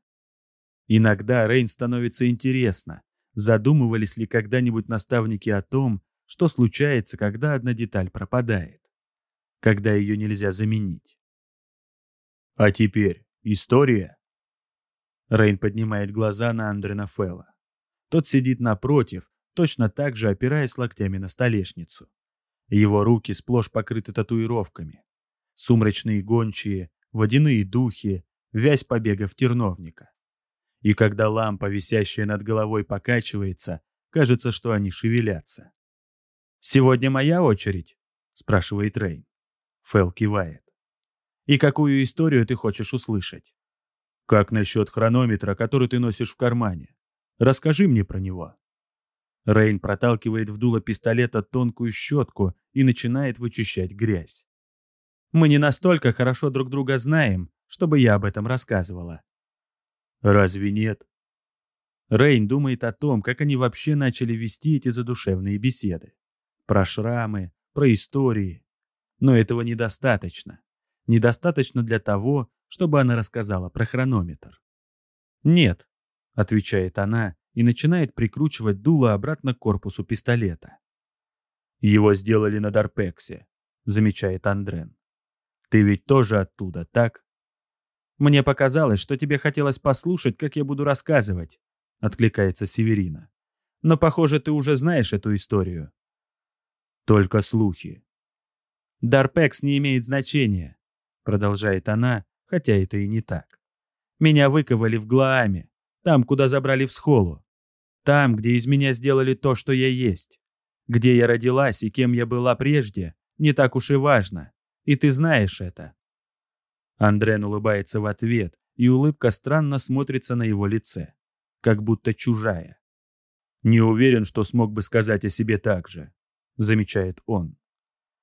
Иногда Рейн становится интересно, задумывались ли когда-нибудь наставники о том, что случается, когда одна деталь пропадает, когда ее нельзя заменить. А теперь история. Рейн поднимает глаза на Андрена Фелла. Тот сидит напротив, точно так же опираясь локтями на столешницу. Его руки сплошь покрыты татуировками. Сумрачные гончие, водяные духи, вязь побегов терновника. И когда лампа, висящая над головой, покачивается, кажется, что они шевелятся. «Сегодня моя очередь?» — спрашивает Рейн. Фэл кивает. «И какую историю ты хочешь услышать?» «Как насчет хронометра, который ты носишь в кармане? Расскажи мне про него». Рейн проталкивает в дуло пистолета тонкую щетку и начинает вычищать грязь. Мы не настолько хорошо друг друга знаем, чтобы я об этом рассказывала. Разве нет? Рейн думает о том, как они вообще начали вести эти задушевные беседы. Про шрамы, про истории. Но этого недостаточно. Недостаточно для того, чтобы она рассказала про хронометр. «Нет», — отвечает она и начинает прикручивать дуло обратно к корпусу пистолета. «Его сделали на Дарпексе», — замечает Андрен. Ты ведь тоже оттуда, так? Мне показалось, что тебе хотелось послушать, как я буду рассказывать, откликается Северина. Но, похоже, ты уже знаешь эту историю. Только слухи. Дарпекс не имеет значения, продолжает она, хотя это и не так. Меня выковали в Глааме, там, куда забрали в схолу. Там, где из меня сделали то, что я есть. Где я родилась и кем я была прежде, не так уж и важно. И ты знаешь это». Андрен улыбается в ответ, и улыбка странно смотрится на его лице, как будто чужая. «Не уверен, что смог бы сказать о себе так же», — замечает он.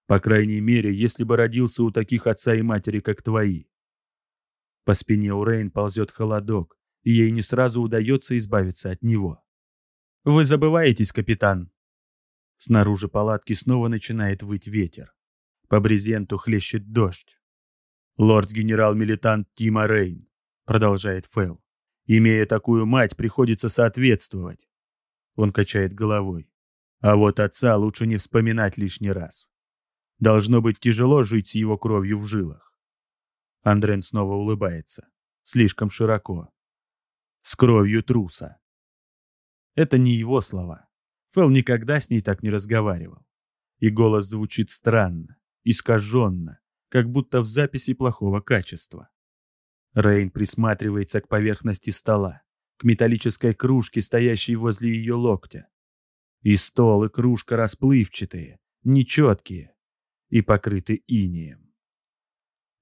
«По крайней мере, если бы родился у таких отца и матери, как твои». По спине у Рейн ползет холодок, и ей не сразу удается избавиться от него. «Вы забываетесь, капитан!» Снаружи палатки снова начинает выть ветер. По брезенту хлещет дождь. «Лорд-генерал-милитант Тима Рейн», — продолжает Фэл. «Имея такую мать, приходится соответствовать». Он качает головой. А вот отца лучше не вспоминать лишний раз. Должно быть тяжело жить с его кровью в жилах. Андрен снова улыбается. Слишком широко. С кровью труса. Это не его слова. Фэл никогда с ней так не разговаривал. И голос звучит странно искаженно, как будто в записи плохого качества. Рейн присматривается к поверхности стола, к металлической кружке, стоящей возле ее локтя. И стол, и кружка расплывчатые, нечеткие и покрыты инеем.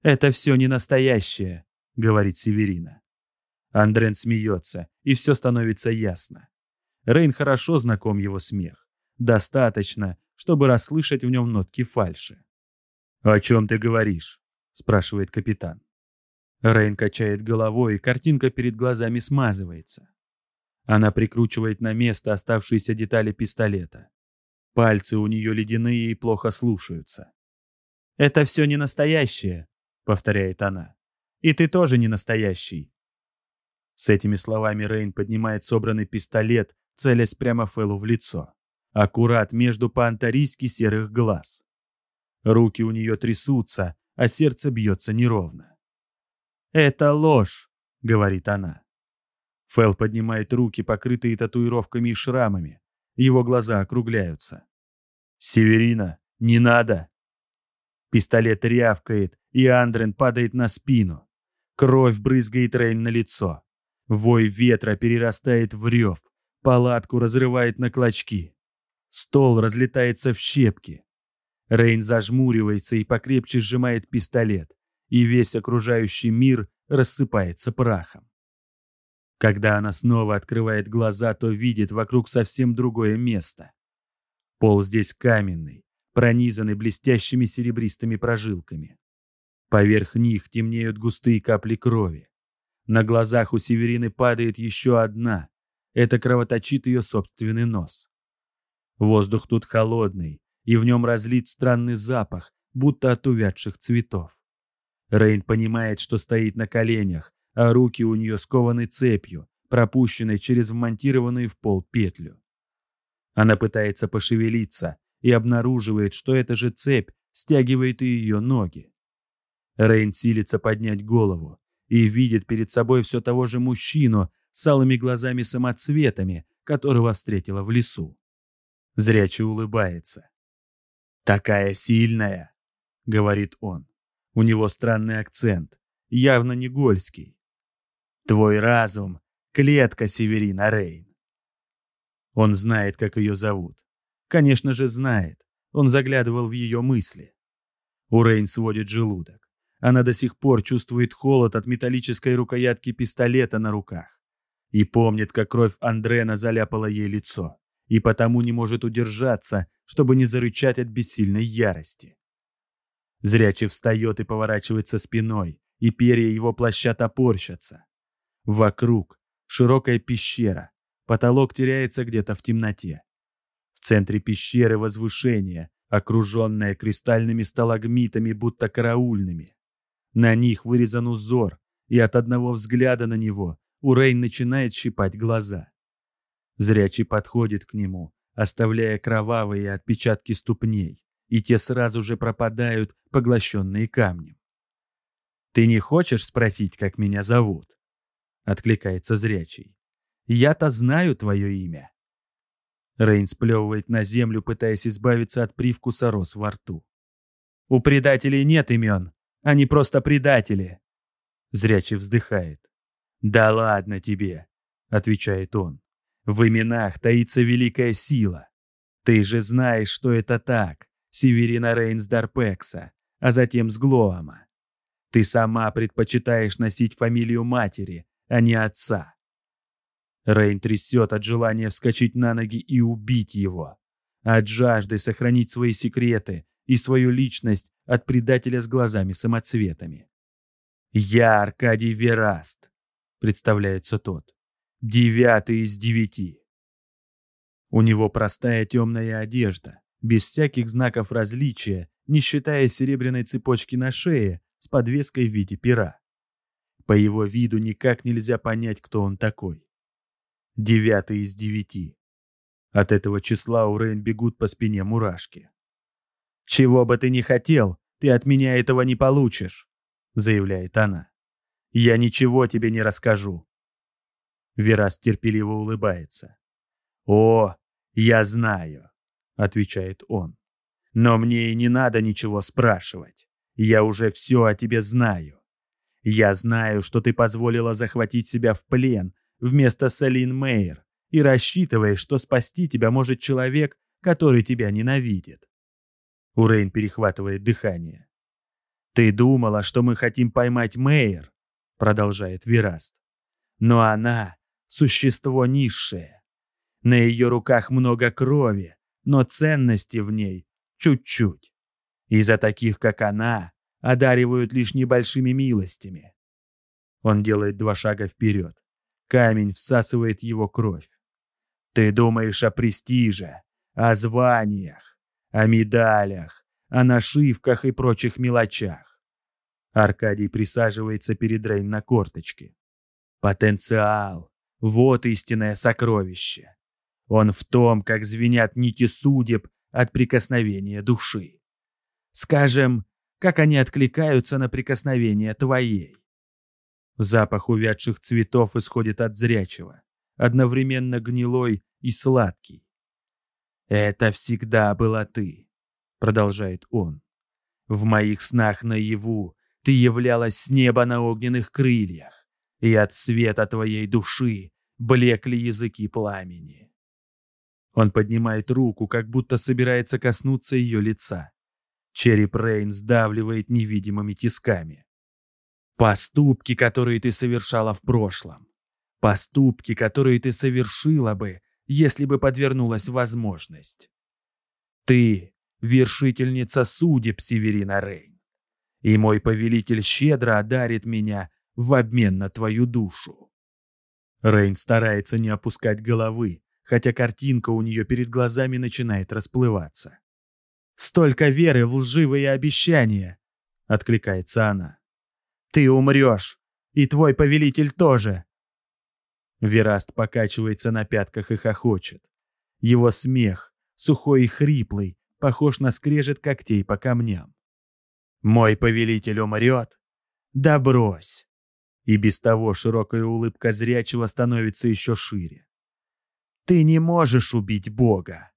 «Это все не настоящее», —— говорит Северина. Андрен смеется, и все становится ясно. Рейн хорошо знаком его смех. Достаточно, чтобы расслышать в нем нотки фальши. «О чем ты говоришь?» — спрашивает капитан. Рейн качает головой, и картинка перед глазами смазывается. Она прикручивает на место оставшиеся детали пистолета. Пальцы у нее ледяные и плохо слушаются. «Это все не настоящее», — повторяет она. «И ты тоже не настоящий». С этими словами Рейн поднимает собранный пистолет, целясь прямо Фэллу в лицо. Аккурат между по-антарийски серых глаз. Руки у нее трясутся, а сердце бьется неровно. «Это ложь», — говорит она. Фэл поднимает руки, покрытые татуировками и шрамами. Его глаза округляются. «Северина, не надо!» Пистолет рявкает, и Андрен падает на спину. Кровь брызгает Рейн на лицо. Вой ветра перерастает в рев. Палатку разрывает на клочки. Стол разлетается в щепки. Рейн зажмуривается и покрепче сжимает пистолет, и весь окружающий мир рассыпается прахом. Когда она снова открывает глаза, то видит вокруг совсем другое место. Пол здесь каменный, пронизанный блестящими серебристыми прожилками. Поверх них темнеют густые капли крови. На глазах у Северины падает еще одна. Это кровоточит ее собственный нос. Воздух тут холодный, и в нем разлит странный запах, будто от увядших цветов. Рейн понимает, что стоит на коленях, а руки у нее скованы цепью, пропущенной через вмонтированную в пол петлю. Она пытается пошевелиться и обнаруживает, что эта же цепь стягивает и ее ноги. Рейн силится поднять голову и видит перед собой все того же мужчину с алыми глазами-самоцветами, которого встретила в лесу. Зрячий улыбается. «Такая сильная!» — говорит он. У него странный акцент, явно не гольский. Твой разум — клетка Северина Рейн. Он знает, как ее зовут. Конечно же, знает. Он заглядывал в ее мысли. У Рейн сводит желудок. Она до сих пор чувствует холод от металлической рукоятки пистолета на руках. И помнит, как кровь Андрена заляпала ей лицо. И потому не может удержаться, чтобы не зарычать от бессильной ярости. Зрячий встает и поворачивается спиной, и перья его плаща топорщатся. Вокруг широкая пещера. Потолок теряется где-то в темноте. В центре пещеры возвышение, окруженное кристальными сталагмитами, будто караульными. На них вырезан узор, и от одного взгляда на него у Рейн начинает щипать глаза. Зрячий подходит к нему, оставляя кровавые отпечатки ступней, и те сразу же пропадают, поглощенные камнем. «Ты не хочешь спросить, как меня зовут?» откликается зрячий. Я-то знаю твое имя. Рейн сплевывает на землю, пытаясь избавиться от привкуса роз во рту. У предателей нет имен, они просто предатели. Зрячий вздыхает. Да ладно тебе, отвечает он. В именах таится великая сила. Ты же знаешь, что это так. Северина Рейнс Дарпекса, а затем с Глоама. Ты сама предпочитаешь носить фамилию матери, а не отца. Рейн трясет от желания вскочить на ноги и убить его. От жажды сохранить свои секреты и свою личность от предателя с глазами-самоцветами. «Я Аркадий Вераст», — представляется тот. «Девятый из девяти». У него простая темная одежда, без всяких знаков различия, не считая серебряной цепочки на шее с подвеской в виде пера. По его виду никак нельзя понять, кто он такой. Девятый из девяти. От этого числа у Рейн бегут по спине мурашки. «Чего бы ты ни хотел, ты от меня этого не получишь», — заявляет она. «Я ничего тебе не расскажу». Верас терпеливо улыбается. «О, я знаю», — отвечает он. «Но мне и не надо ничего спрашивать. Я уже все о тебе знаю. Я знаю, что ты позволила захватить себя в плен вместо Салин Мейер и рассчитываешь, что спасти тебя может человек, который тебя ненавидит. Урейн перехватывает дыхание. Ты думала, что мы хотим поймать Мейер? — продолжает Вираст. «Но она — существо низшее. На ее руках много крови, но ценности в ней чуть-чуть. И за таких, как она, одаривают лишь небольшими милостями. Он делает два шага вперед. Камень всасывает его кровь. Ты думаешь о престиже, о званиях, о медалях, о нашивках и прочих мелочах. Аркадий присаживается перед Рейн на корточке. Потенциал — вот истинное сокровище. Он в том, как звенят нити судеб от прикосновения души. Скажем, как они откликаются на прикосновение твоей. Запах увядших цветов исходит от зрячего, одновременно гнилой и сладкий. «Это всегда была ты», — продолжает он. «В моих снах наяву ты являлась с неба на огненных крыльях, и от света твоей души блекли языки пламени». Он поднимает руку, как будто собирается коснуться ее лица. Череп Рейн сдавливает невидимыми тисками. Поступки, которые ты совершала в прошлом. Поступки, которые ты совершила бы, если бы подвернулась возможность. Ты — вершительница судеб Северина Рейн. И мой повелитель щедро одарит меня в обмен на твою душу. Рейн старается не опускать головы, хотя картинка у нее перед глазами начинает расплываться. «Столько веры в лживые обещания!» — откликается она. «Ты умрешь, и твой повелитель тоже!» Вераст покачивается на пятках и хохочет. Его смех, сухой и хриплый, похож на скрежет когтей по камням. «Мой повелитель умрет? Да брось!» И без того широкая улыбка зрячего становится еще шире. Ты не можешь убить Бога.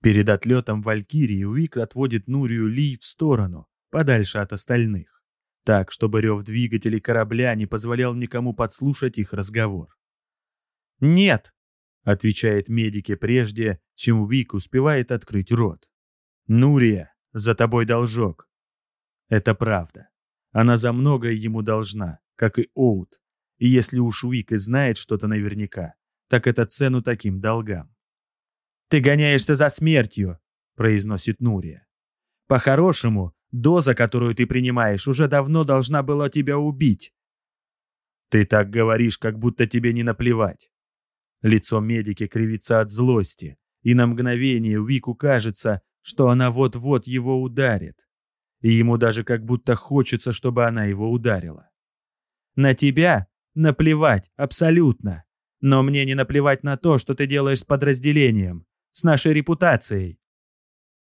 Перед отлетом Валькирии Уик отводит Нурию Ли в сторону, подальше от остальных, так, чтобы рев двигателей корабля не позволял никому подслушать их разговор. «Нет!» — отвечает медике прежде, чем Уик успевает открыть рот. «Нурия, за тобой должок». Это правда. Она за многое ему должна, как и Оут, и если уж Уик и знает что-то наверняка, так это цену таким долгам. «Ты гоняешься за смертью», — произносит Нурия. «По-хорошему, доза, которую ты принимаешь, уже давно должна была тебя убить». «Ты так говоришь, как будто тебе не наплевать». Лицо медики кривится от злости, и на мгновение Уику кажется, что она вот-вот его ударит. И ему даже как будто хочется, чтобы она его ударила. «На тебя Наплевать, абсолютно. Но мне не наплевать на то, что ты делаешь с подразделением, с нашей репутацией.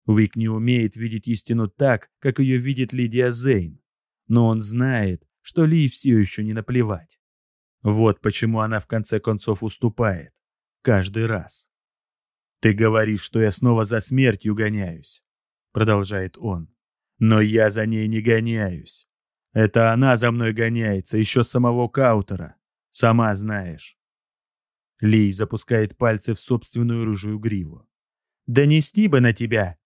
Уик не умеет видеть истину так, как ее видит Лидия Зейн. Но он знает, что Ли все еще не наплевать. Вот почему она в конце концов уступает. Каждый раз. «Ты говоришь, что я снова за смертью гоняюсь», — продолжает он. «Но я за ней не гоняюсь. Это она за мной гоняется, еще с самого Каутера. Сама знаешь. Лей запускает пальцы в собственную рыжую гриву. «Донести бы на тебя!»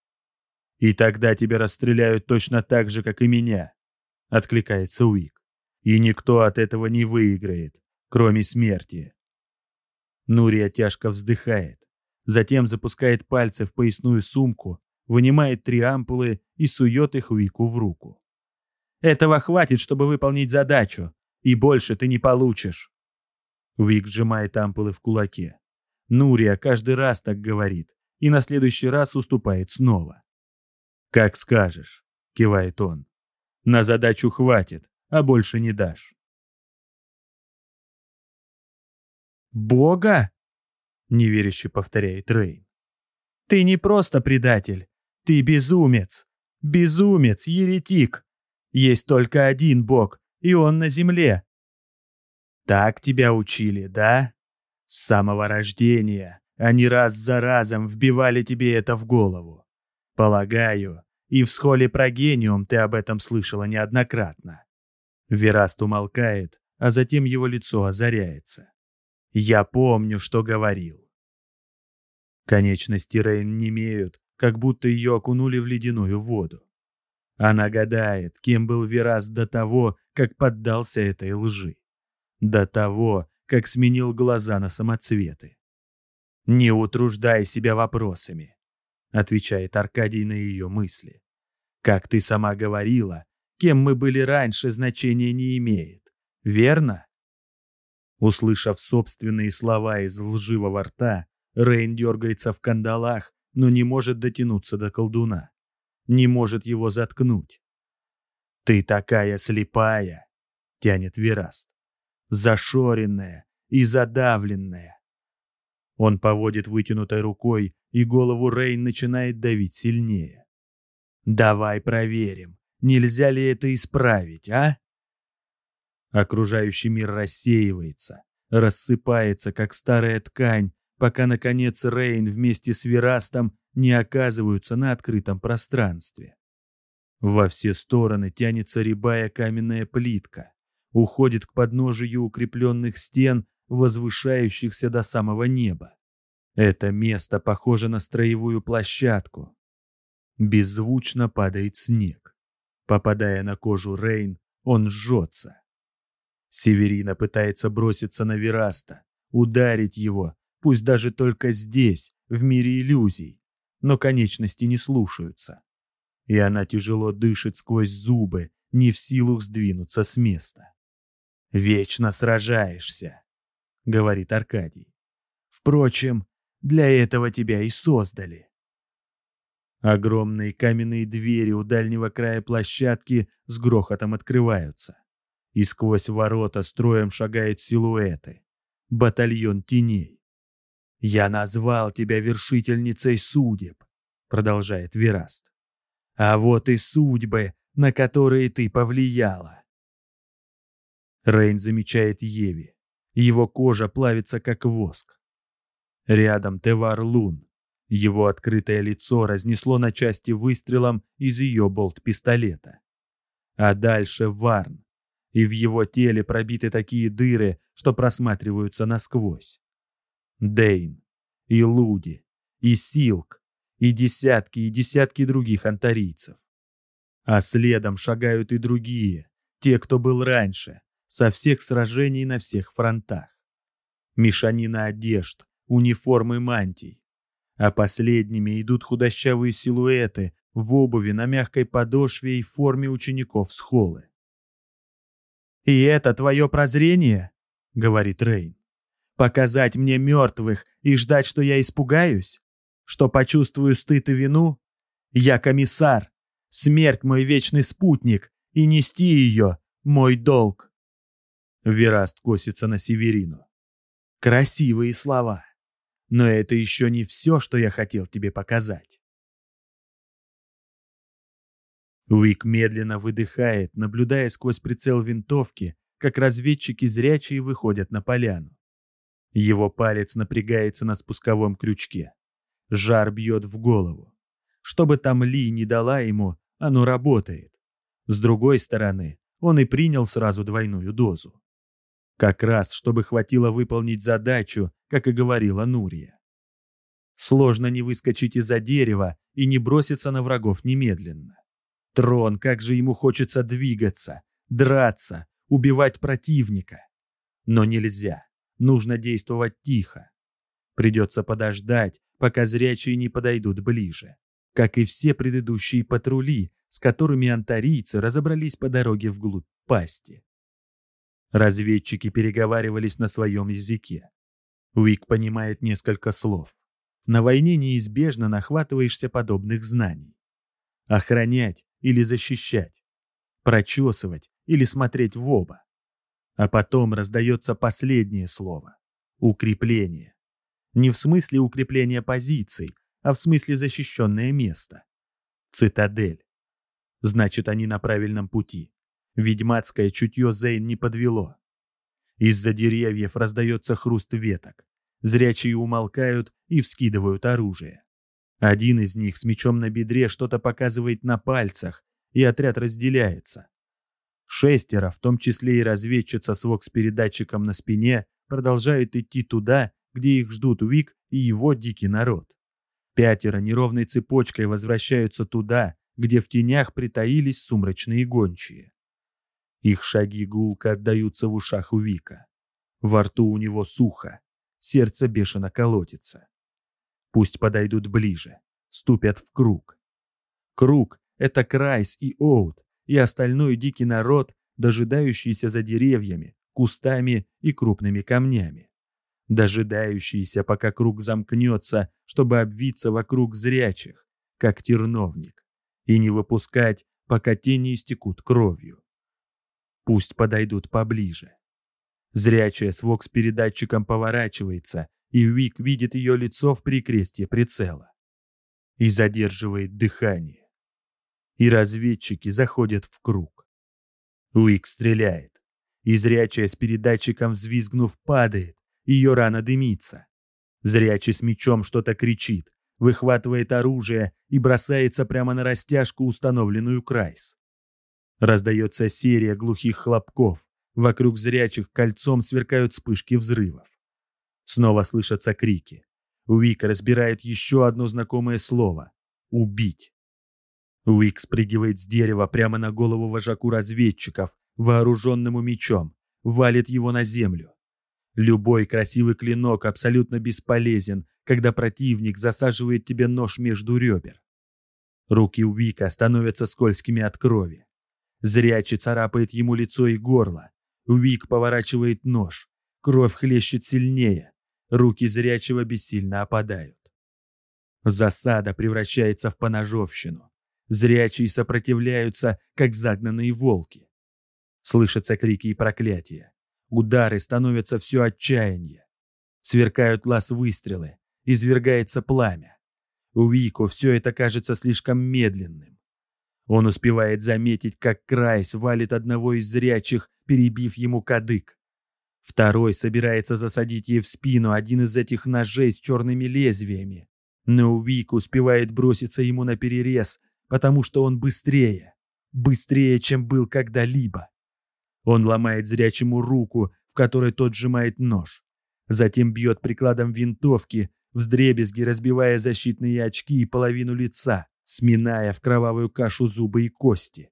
«И тогда тебя расстреляют точно так же, как и меня», — откликается Уик. «И никто от этого не выиграет, кроме смерти». Нурия тяжко вздыхает, затем запускает пальцы в поясную сумку, вынимает три ампулы и сует их Уику в руку. Этого хватит, чтобы выполнить задачу, и больше ты не получишь. Уик сжимает ампулы в кулаке. Нурия каждый раз так говорит, и на следующий раз уступает снова. «Как скажешь», — кивает он. «На задачу хватит, а больше не дашь». «Бога?» — неверяще повторяет Рейн. «Ты не просто предатель, ты безумец, безумец, еретик, есть только один Бог, и Он на земле. Так тебя учили, да? С самого рождения они раз за разом вбивали тебе это в голову. Полагаю, и в схоле Прогениум ты об этом слышала неоднократно. Вераст умолкает, а затем его лицо озаряется. Я помню, что говорил. Конечности Рейн не имеют, как будто ее окунули в ледяную воду. Она гадает, кем был Верас до того, как поддался этой лжи. До того, как сменил глаза на самоцветы. «Не утруждай себя вопросами», — отвечает Аркадий на ее мысли. «Как ты сама говорила, кем мы были раньше, значения не имеет. Верно?» Услышав собственные слова из лживого рта, Рейн дергается в кандалах, но не может дотянуться до колдуна. Не может его заткнуть. «Ты такая слепая!» — тянет Вераст. «Зашоренная и задавленная. Он поводит вытянутой рукой, и голову Рейн начинает давить сильнее. «Давай проверим, нельзя ли это исправить, а?» Окружающий мир рассеивается, рассыпается, как старая ткань, пока, наконец, Рейн вместе с Верастом не оказываются на открытом пространстве. Во все стороны тянется рябая каменная плитка, уходит к подножию укрепленных стен возвышающихся до самого неба. Это место похоже на строевую площадку. Беззвучно падает снег. Попадая на кожу Рейн, он жжется. Северина пытается броситься на Вераста, ударить его, пусть даже только здесь, в мире иллюзий, но конечности не слушаются. И она тяжело дышит сквозь зубы, не в силах сдвинуться с места. «Вечно сражаешься», — говорит Аркадий. «Впрочем, для этого тебя и создали». Огромные каменные двери у дальнего края площадки с грохотом открываются. И сквозь ворота строем шагают силуэты. Батальон теней. «Я назвал тебя вершительницей судеб», — продолжает Вераст. «А вот и судьбы, на которые ты повлияла». Рейн замечает Еви. Его кожа плавится, как воск. Рядом Тевар Лун. Его открытое лицо разнесло на части выстрелом из ее болт-пистолета. А дальше Варн. И в его теле пробиты такие дыры, что просматриваются насквозь. Дейн. И Луди. И Силк. И десятки и десятки других антарийцев. А следом шагают и другие, те, кто был раньше, со всех сражений на всех фронтах. Мешанина одежд, униформы мантий. А последними идут худощавые силуэты в обуви на мягкой подошве и форме учеников схолы. «И это твое прозрение?» — говорит Рейн. «Показать мне мертвых и ждать, что я испугаюсь? Что почувствую стыд и вину? Я комиссар, смерть мой вечный спутник, и нести ее — мой долг». Вераст косится на Северину. Красивые слова. Но это еще не все, что я хотел тебе показать. Уик медленно выдыхает, наблюдая сквозь прицел винтовки, как разведчики зрячие выходят на поляну. Его палец напрягается на спусковом крючке. Жар бьет в голову. Что бы там Ли не дала ему, оно работает. С другой стороны, он и принял сразу двойную дозу. Как раз, чтобы хватило выполнить задачу, как и говорила Нурия. Сложно не выскочить из-за дерева и не броситься на врагов немедленно. Трон, как же ему хочется двигаться, драться, убивать противника. Но нельзя, нужно действовать тихо. Придется подождать, пока зрячие не подойдут ближе. Как и все предыдущие патрули, с которыми антарийцы разобрались по дороге вглубь пасти. Разведчики переговаривались на своем языке. Уик понимает несколько слов. На войне неизбежно нахватываешься подобных знаний. Охранять или защищать. Прочесывать или смотреть в оба. А потом раздается последнее слово. Укрепление. Не в смысле укрепления позиций, а в смысле защищенное место. Цитадель. Значит, они на правильном пути. Ведьмацкое чутье Зейн не подвело. Из-за деревьев раздается хруст веток. Зрячие умолкают и вскидывают оружие. Один из них с мечом на бедре что-то показывает на пальцах, и отряд разделяется. Шестеро, в том числе и разведчица с вокс-передатчиком на спине, продолжают идти туда, где их ждут Уик и его дикий народ. Пятеро неровной цепочкой возвращаются туда, где в тенях притаились сумрачные гончие. Их шаги гулко отдаются в ушах у Вика. Во рту у него сухо, сердце бешено колотится. Пусть подойдут ближе, ступят в круг. Круг — это Крайс и Оут, и остальной дикий народ, дожидающийся за деревьями, кустами и крупными камнями. Дожидающийся, пока круг замкнется, чтобы обвиться вокруг зрячих, как терновник, и не выпускать, пока тени истекут кровью. Пусть подойдут поближе. Зрячая с вокс-передатчиком поворачивается, и Уик видит ее лицо в прикрестье прицела. И задерживает дыхание. И разведчики заходят в круг. Уик стреляет. И зрячая с передатчиком взвизгнув падает. Ее рана дымится. Зрячий с мечом что-то кричит, выхватывает оружие и бросается прямо на растяжку, установленную Крайс. Раздается серия глухих хлопков. Вокруг зрячих кольцом сверкают вспышки взрывов. Снова слышатся крики. Уик разбирает еще одно знакомое слово — «убить». Уик спрыгивает с дерева прямо на голову вожаку разведчиков, вооруженному мечом, валит его на землю. Любой красивый клинок абсолютно бесполезен, когда противник засаживает тебе нож между ребер. Руки Уика становятся скользкими от крови. Зрячий царапает ему лицо и горло. Уик поворачивает нож. Кровь хлещет сильнее. Руки зрячего бессильно опадают. Засада превращается в поножовщину. Зрячие сопротивляются, как загнанные волки. Слышатся крики и проклятия. Удары становятся все отчаяние. Сверкают лаз выстрелы. Извергается пламя. У Вико все это кажется слишком медленным. Он успевает заметить, как Крайс валит одного из зрячих, перебив ему кадык. Второй собирается засадить ей в спину один из этих ножей с черными лезвиями. Но Уик успевает броситься ему на перерез, потому что он быстрее. Быстрее, чем был когда-либо. Он ломает зрячему руку, в которой тот сжимает нож. Затем бьет прикладом винтовки, вздребезги разбивая защитные очки и половину лица сминая в кровавую кашу зубы и кости.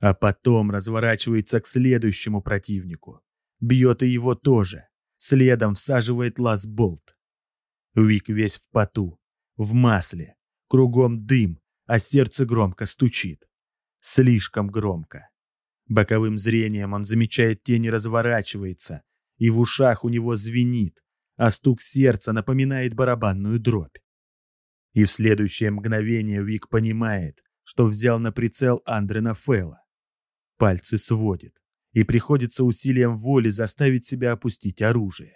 А потом разворачивается к следующему противнику. Бьет и его тоже. Следом всаживает лаз-болт. Уик весь в поту, в масле, кругом дым, а сердце громко стучит. Слишком громко. Боковым зрением он замечает тень разворачивается, и в ушах у него звенит, а стук сердца напоминает барабанную дробь. И в следующее мгновение Вик понимает, что взял на прицел Андрена Фэлла. Пальцы сводит, и приходится усилием воли заставить себя опустить оружие.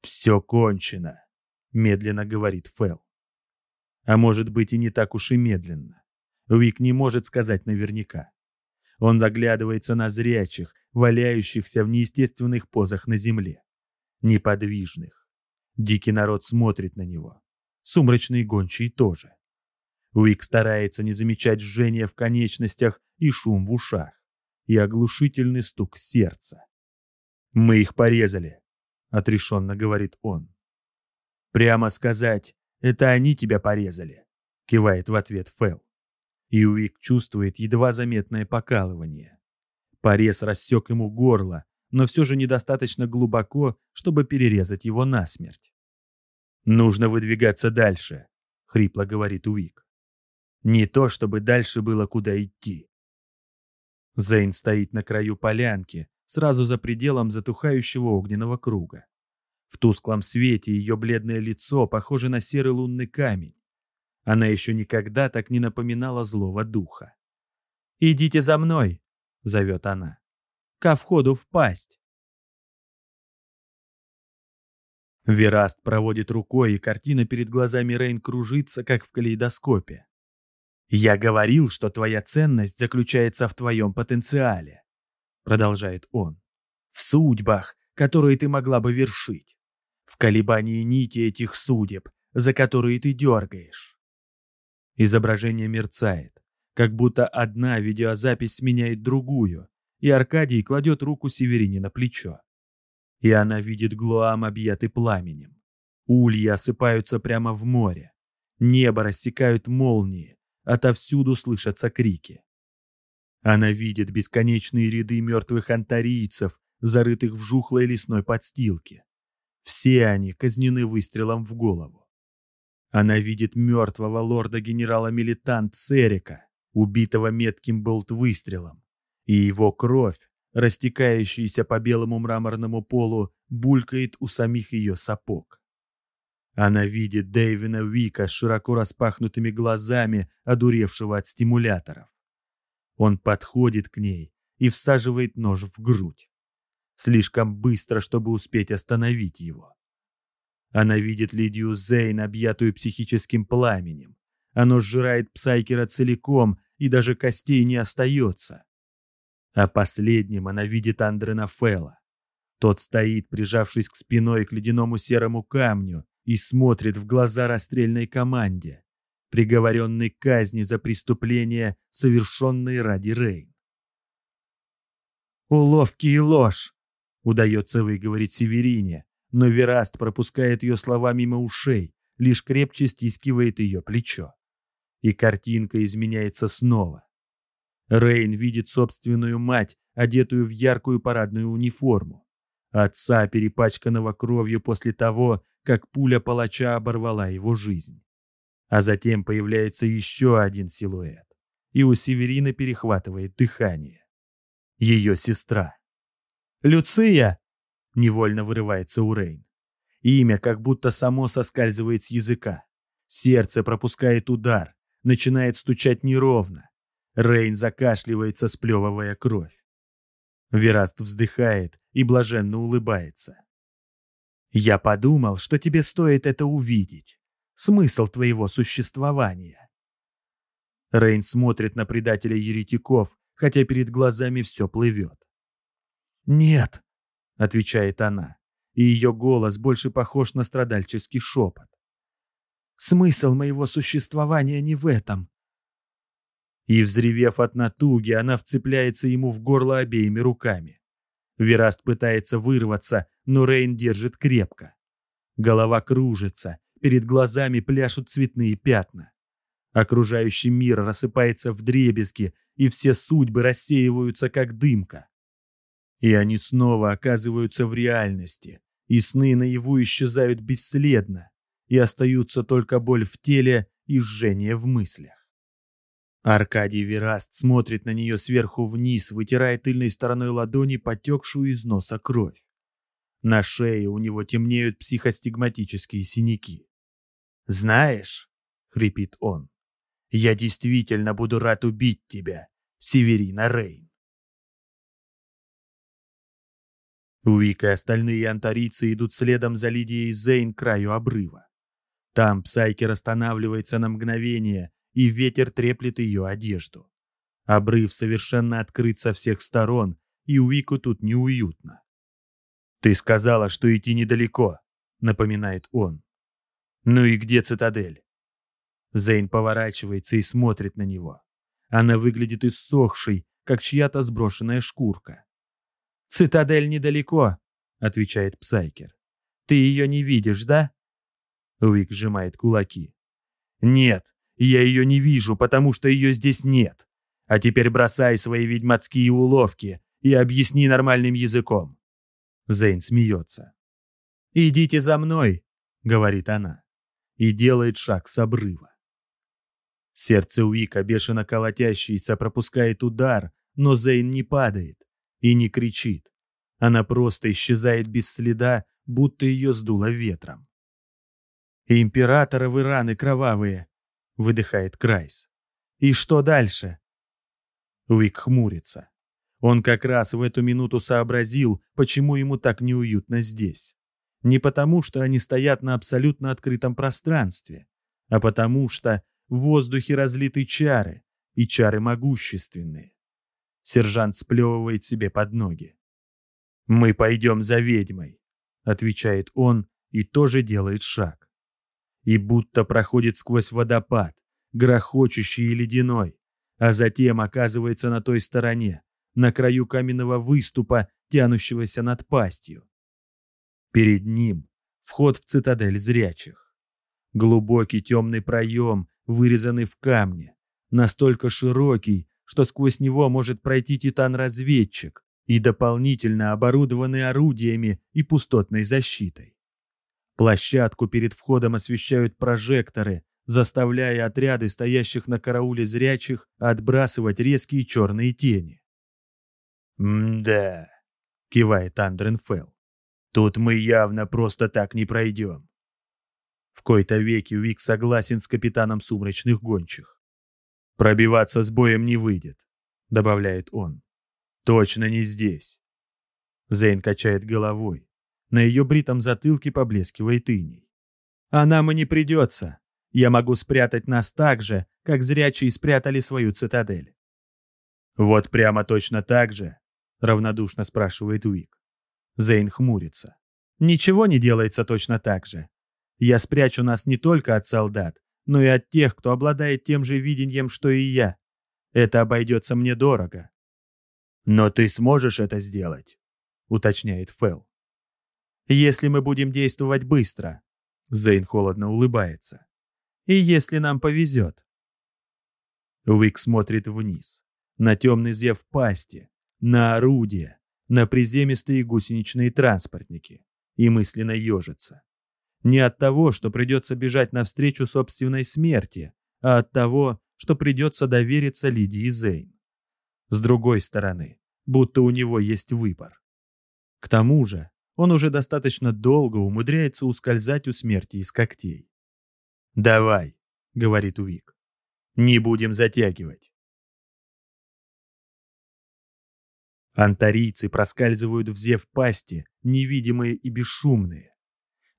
«Все кончено», — медленно говорит Фэлл. А может быть и не так уж и медленно. Вик не может сказать наверняка. Он заглядывается на зрячих, валяющихся в неестественных позах на земле. Неподвижных. Дикий народ смотрит на него. Сумрачный гончий тоже. Уик старается не замечать жжение в конечностях и шум в ушах, и оглушительный стук сердца. «Мы их порезали», — отрешенно говорит он. «Прямо сказать, это они тебя порезали», — кивает в ответ Фэл. И Уик чувствует едва заметное покалывание. Порез рассек ему горло, но все же недостаточно глубоко, чтобы перерезать его насмерть. «Нужно выдвигаться дальше», — хрипло говорит Уик. «Не то, чтобы дальше было куда идти». Зейн стоит на краю полянки, сразу за пределом затухающего огненного круга. В тусклом свете ее бледное лицо похоже на серый лунный камень. Она еще никогда так не напоминала злого духа. «Идите за мной!» — зовет она. «Ко входу в пасть!» Вераст проводит рукой, и картина перед глазами Рейн кружится, как в калейдоскопе. «Я говорил, что твоя ценность заключается в твоем потенциале», — продолжает он. «В судьбах, которые ты могла бы вершить. В колебании нити этих судеб, за которые ты дергаешь». Изображение мерцает, как будто одна видеозапись сменяет другую, и Аркадий кладет руку Северине на плечо и она видит Глуам, объятый пламенем. Ульи осыпаются прямо в море. Небо рассекают молнии, отовсюду слышатся крики. Она видит бесконечные ряды мертвых антарийцев, зарытых в жухлой лесной подстилке. Все они казнены выстрелом в голову. Она видит мертвого лорда-генерала-милитант Серика, убитого метким болт-выстрелом, и его кровь, растекающаяся по белому мраморному полу, булькает у самих ее сапог. Она видит Дэйвина Уика с широко распахнутыми глазами, одуревшего от стимуляторов. Он подходит к ней и всаживает нож в грудь. Слишком быстро, чтобы успеть остановить его. Она видит Лидию Зейн, объятую психическим пламенем. Оно сжирает Псайкера целиком, и даже костей не остается. А последним она видит Андрена Фелла. Тот стоит, прижавшись к спиной к ледяному серому камню, и смотрит в глаза расстрельной команде, приговоренной к казни за преступления, совершенные ради Рейн. «Уловки и ложь!» — удается выговорить Северине, но Вераст пропускает ее слова мимо ушей, лишь крепче стискивает ее плечо. И картинка изменяется снова. Рейн видит собственную мать, одетую в яркую парадную униформу. Отца, перепачканного кровью после того, как пуля палача оборвала его жизнь. А затем появляется еще один силуэт, и у Северины перехватывает дыхание. Ее сестра. «Люция!» — невольно вырывается у Рейн. Имя как будто само соскальзывает с языка. Сердце пропускает удар, начинает стучать неровно. Рейн закашливается, сплевывая кровь. Вераст вздыхает и блаженно улыбается. Я подумал, что тебе стоит это увидеть. Смысл твоего существования. Рейн смотрит на предателя еретиков, хотя перед глазами все плывет. «Нет», — отвечает она, и ее голос больше похож на страдальческий шепот. «Смысл моего существования не в этом». И, взревев от натуги, она вцепляется ему в горло обеими руками. Вераст пытается вырваться, но Рейн держит крепко. Голова кружится, перед глазами пляшут цветные пятна. Окружающий мир рассыпается в дребезги, и все судьбы рассеиваются, как дымка. И они снова оказываются в реальности, и сны наяву исчезают бесследно, и остаются только боль в теле и жжение в мыслях. Аркадий Вераст смотрит на нее сверху вниз, вытирая тыльной стороной ладони потекшую из носа кровь. На шее у него темнеют психостигматические синяки. «Знаешь», — хрипит он, — «я действительно буду рад убить тебя, Северина Рейн». Уик и остальные антарийцы идут следом за Лидией Зейн к краю обрыва. Там Псайкер останавливается на мгновение и ветер треплет ее одежду. Обрыв совершенно открыт со всех сторон, и Уику тут неуютно. «Ты сказала, что идти недалеко», — напоминает он. «Ну и где цитадель?» Зейн поворачивается и смотрит на него. Она выглядит иссохшей, как чья-то сброшенная шкурка. «Цитадель недалеко», — отвечает Псайкер. «Ты ее не видишь, да?» Уик сжимает кулаки. «Нет, я ее не вижу, потому что ее здесь нет. А теперь бросай свои ведьмацкие уловки и объясни нормальным языком». Зейн смеется. «Идите за мной», — говорит она, и делает шаг с обрыва. Сердце Уика, бешено колотящееся, пропускает удар, но Зейн не падает и не кричит. Она просто исчезает без следа, будто ее сдуло ветром. «Императоровы раны кровавые», — выдыхает Крайс. «И что дальше?» Уик хмурится. Он как раз в эту минуту сообразил, почему ему так неуютно здесь. Не потому, что они стоят на абсолютно открытом пространстве, а потому что в воздухе разлиты чары, и чары могущественные. Сержант сплевывает себе под ноги. «Мы пойдем за ведьмой», — отвечает он и тоже делает шаг и будто проходит сквозь водопад, грохочущий и ледяной, а затем оказывается на той стороне, на краю каменного выступа, тянущегося над пастью. Перед ним вход в цитадель зрячих. Глубокий темный проем, вырезанный в камне, Настолько широкий, что сквозь него может пройти титан-разведчик и дополнительно оборудованный орудиями и пустотной защитой. Площадку перед входом освещают прожекторы, заставляя отряды стоящих на карауле зрячих отбрасывать резкие черные тени. «М-да», — кивает Андренфелл. «Тут мы явно просто так не пройдем». В кои-то веки Уик согласен с капитаном сумрачных гончих. «Пробиваться с боем не выйдет», — добавляет он. «Точно не здесь». Зейн качает головой. На ее бритом затылке поблескивает иней. «А нам и не придется. Я могу спрятать нас так же, как зрячие спрятали свою цитадель». «Вот прямо точно так же?» — равнодушно спрашивает Уик. Зейн хмурится. «Ничего не делается точно так же. Я спрячу нас не только от солдат, но и от тех, кто обладает тем же видением, что и я. Это обойдется мне дорого». «Но ты сможешь это сделать?» — уточняет Фэл. «Если мы будем действовать быстро», — Зейн холодно улыбается. «И если нам повезет». Уик смотрит вниз, на темный зев пасти, на орудия, на приземистые гусеничные транспортники, и мысленно ежится. Не от того, что придется бежать навстречу собственной смерти, а от того, что придется довериться Лидии Зейн. С другой стороны, будто у него есть выбор. К тому же, он уже достаточно долго умудряется ускользать у смерти из когтей. «Давай», — говорит Уик, — «не будем затягивать». Антарийцы проскальзывают в зев пасти, невидимые и бесшумные.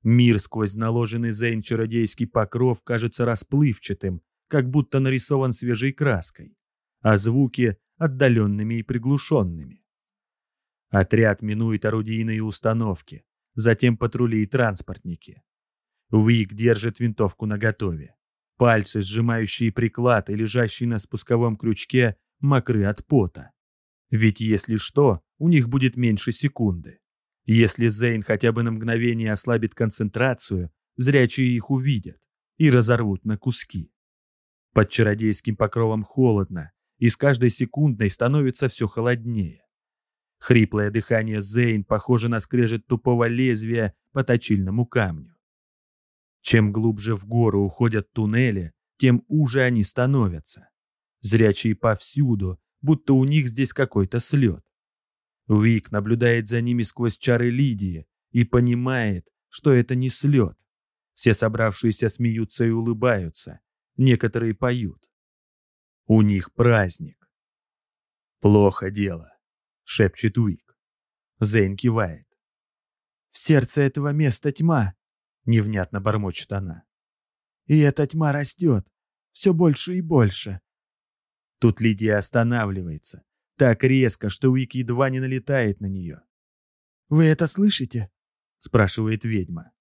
Мир сквозь наложенный Зейн чародейский покров кажется расплывчатым, как будто нарисован свежей краской, а звуки — отдаленными и приглушенными. Отряд минует орудийные установки, затем патрули и транспортники. Уик держит винтовку наготове. Пальцы, сжимающие приклад и лежащие на спусковом крючке, мокры от пота. Ведь если что, у них будет меньше секунды. Если Зейн хотя бы на мгновение ослабит концентрацию, зрячие их увидят и разорвут на куски. Под чародейским покровом холодно, и с каждой секундной становится все холоднее. Хриплое дыхание Зейн похоже на скрежет тупого лезвия по точильному камню. Чем глубже в гору уходят туннели, тем уже они становятся. Зрячие повсюду, будто у них здесь какой-то слет. Уик наблюдает за ними сквозь чары Лидии и понимает, что это не слет. Все собравшиеся смеются и улыбаются, некоторые поют. У них праздник. «Плохо дело», — шепчет Уик. Зейн кивает. «В сердце этого места тьма», — невнятно бормочет она. «И эта тьма растет, все больше и больше». Тут Лидия останавливается, так резко, что Уик едва не налетает на нее. «Вы это слышите?» — спрашивает ведьма.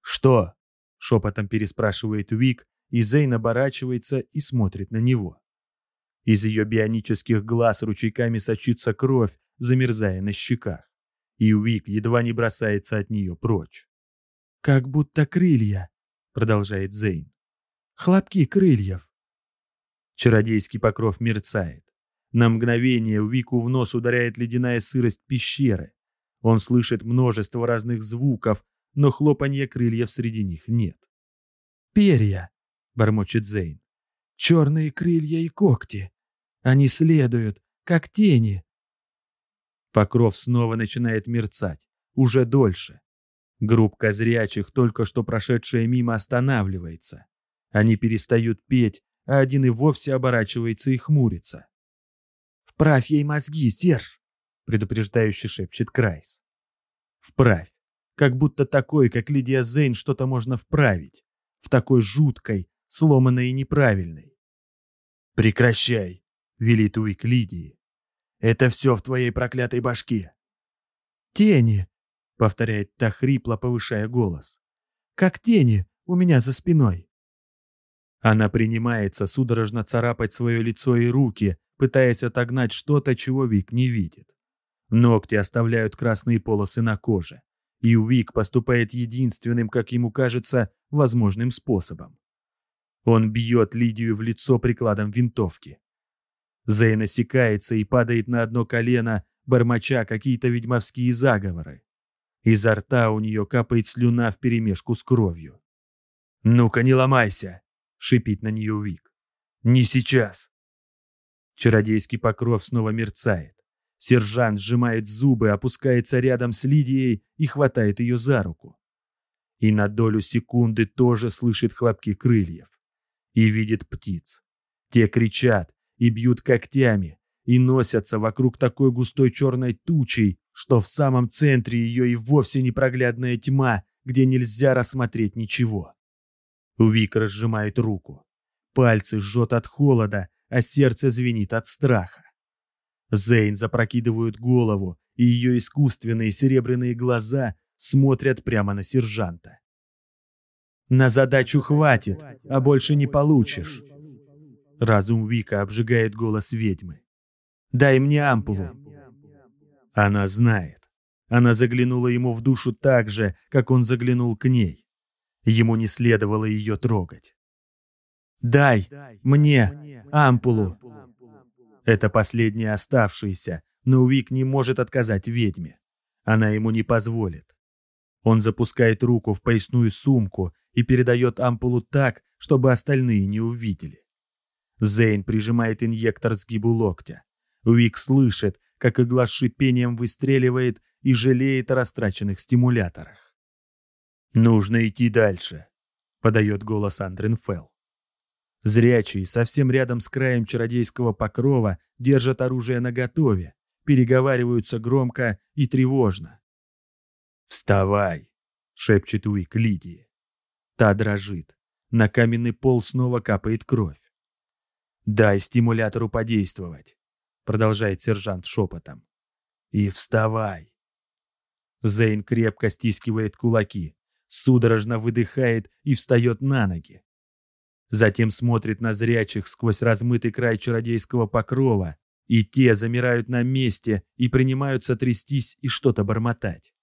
«Что?» — шепотом переспрашивает Уик, и Зейн оборачивается и смотрит на него. Из ее бионических глаз ручейками сочится кровь, замерзая на щеках. И Уик едва не бросается от нее прочь. «Как будто крылья», — продолжает Зейн. «Хлопки крыльев». Чародейский покров мерцает. На мгновение Вику в нос ударяет ледяная сырость пещеры. Он слышит множество разных звуков, но хлопанья крыльев среди них нет. «Перья!» — бормочет Зейн. «Черные крылья и когти. Они следуют, как тени». Покров снова начинает мерцать, уже дольше. Группка зрячих, только что прошедшая мимо, останавливается. Они перестают петь, а один и вовсе оборачивается и хмурится. «Вправь ей мозги, Серж!» — предупреждающе шепчет Крайс. «Вправь. Как будто такой, как Лидия Зейн, что-то можно вправить. В такой жуткой, сломанной и неправильной». «Прекращай!» — велит Уик Лидии. «Это все в твоей проклятой башке!» «Тени!» — повторяет та хрипло, повышая голос. «Как тени у меня за спиной!» Она принимается судорожно царапать свое лицо и руки, пытаясь отогнать что-то, чего Вик не видит. Ногти оставляют красные полосы на коже, и Уик поступает единственным, как ему кажется, возможным способом. Он бьет Лидию в лицо прикладом винтовки. Зейн осекается и падает на одно колено, бормоча какие-то ведьмовские заговоры. Изо рта у нее капает слюна вперемешку с кровью. «Ну-ка, не ломайся!» — шипит на нее Вик. «Не сейчас!» Чародейский покров снова мерцает. Сержант сжимает зубы, опускается рядом с Лидией и хватает ее за руку. И на долю секунды тоже слышит хлопки крыльев. И видит птиц. Те кричат и бьют когтями, и носятся вокруг такой густой черной тучей, что в самом центре ее и вовсе непроглядная тьма, где нельзя рассмотреть ничего. Вик разжимает руку. Пальцы жжет от холода, а сердце звенит от страха. Зейн запрокидывает голову, и ее искусственные серебряные глаза смотрят прямо на сержанта. «На задачу хватит, а больше не получишь!» Разум Вика обжигает голос ведьмы. «Дай мне ампулу!» Она знает. Она заглянула ему в душу так же, как он заглянул к ней. Ему не следовало ее трогать. «Дай мне ампулу!» Это последняя оставшаяся, но Уик не может отказать ведьме. Она ему не позволит. Он запускает руку в поясную сумку и передает ампулу так, чтобы остальные не увидели. Зейн прижимает инъектор сгибу локтя. Уик слышит, как игла с шипением выстреливает и жалеет о растраченных стимуляторах. «Нужно идти дальше», — подает голос Андрен Фелл. Зрячие совсем рядом с краем чародейского покрова держат оружие наготове, переговариваются громко и тревожно. «Вставай!» — шепчет Уик Лидии. Та дрожит. На каменный пол снова капает кровь. «Дай стимулятору подействовать», — продолжает сержант шепотом. «И вставай!» Зейн крепко стискивает кулаки, судорожно выдыхает и встает на ноги. Затем смотрит на зрячих сквозь размытый край чародейского покрова, и те замирают на месте и принимаются трястись и что-то бормотать.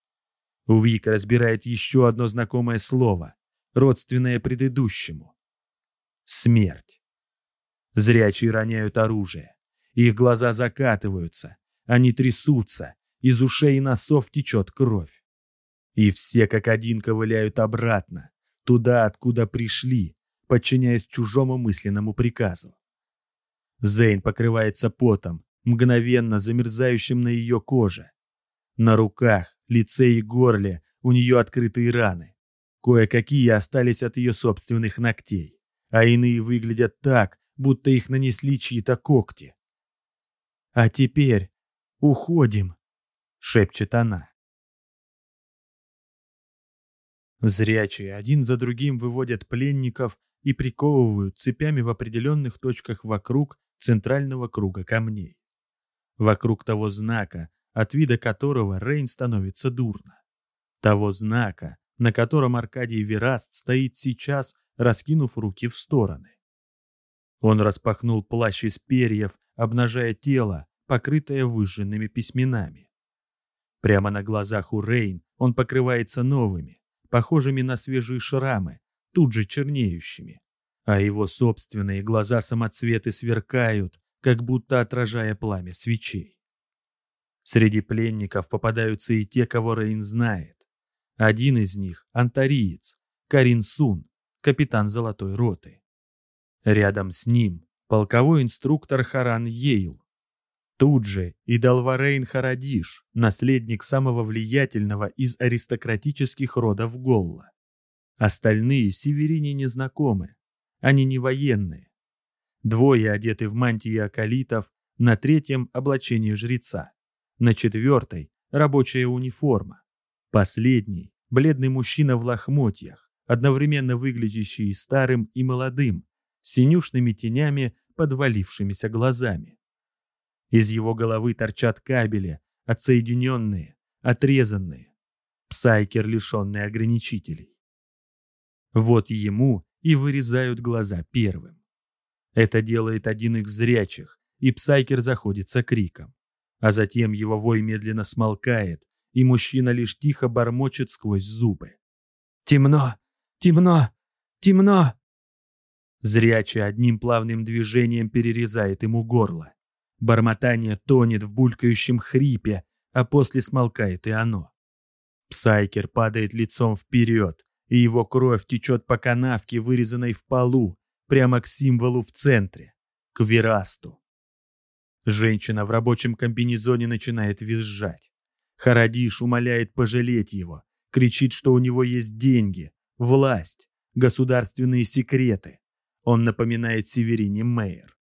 Уик разбирает еще одно знакомое слово, родственное предыдущему. Смерть. Зрячие роняют оружие. Их глаза закатываются, они трясутся, из ушей и носов течет кровь. И все как один ковыляют обратно, туда, откуда пришли, подчиняясь чужому мысленному приказу. Зейн покрывается потом, мгновенно замерзающим на ее коже. На руках, лице и горле у нее открытые раны. Кое-какие остались от ее собственных ногтей, а иные выглядят так, будто их нанесли чьи-то когти. «А теперь уходим», — шепчет она. Зрячие один за другим выводят пленников и приковывают цепями в определенных точках вокруг центрального круга камней. Вокруг того знака, от вида которого Рейн становится дурно. Того знака, на котором Аркадий Вераст стоит сейчас, раскинув руки в стороны. Он распахнул плащ из перьев, обнажая тело, покрытое выжженными письменами. Прямо на глазах у Рейн он покрывается новыми, похожими на свежие шрамы, тут же чернеющими, а его собственные глаза-самоцветы сверкают, как будто отражая пламя свечей. Среди пленников попадаются и те, кого Рейн знает. Один из них — антариец, Карин Сун, капитан Золотой Роты. Рядом с ним — полковой инструктор Харан Йейл. Тут же и Далварейн Харадиш, наследник самого влиятельного из аристократических родов Голла. Остальные северине не знакомы. Они не военные. Двое одеты в мантии акалитов, на третьем — облачение жреца. На четвертой — рабочая униформа. Последний — бледный мужчина в лохмотьях, одновременно выглядящий и старым, и молодым, синюшными тенями, под ввалившимися глазами. Из его головы торчат кабели, отсоединенные, отрезанные. Псайкер, лишенный ограничителей. Вот ему и вырезают глаза первым. Это делает один из зрячих, и Псайкер заходится криком. А затем его вой медленно смолкает, и мужчина лишь тихо бормочет сквозь зубы. «Темно! Темно! Темно!» Зрячий одним плавным движением перерезает ему горло. Бормотание тонет в булькающем хрипе, а после смолкает и оно. Псайкер падает лицом вперед, и его кровь течет по канавке, вырезанной в полу, прямо к символу в центре, к Верасту. Женщина в рабочем комбинезоне начинает визжать. Харадиш умоляет пожалеть его, кричит, что у него есть деньги, власть, государственные секреты. Он напоминает Северине Мейер.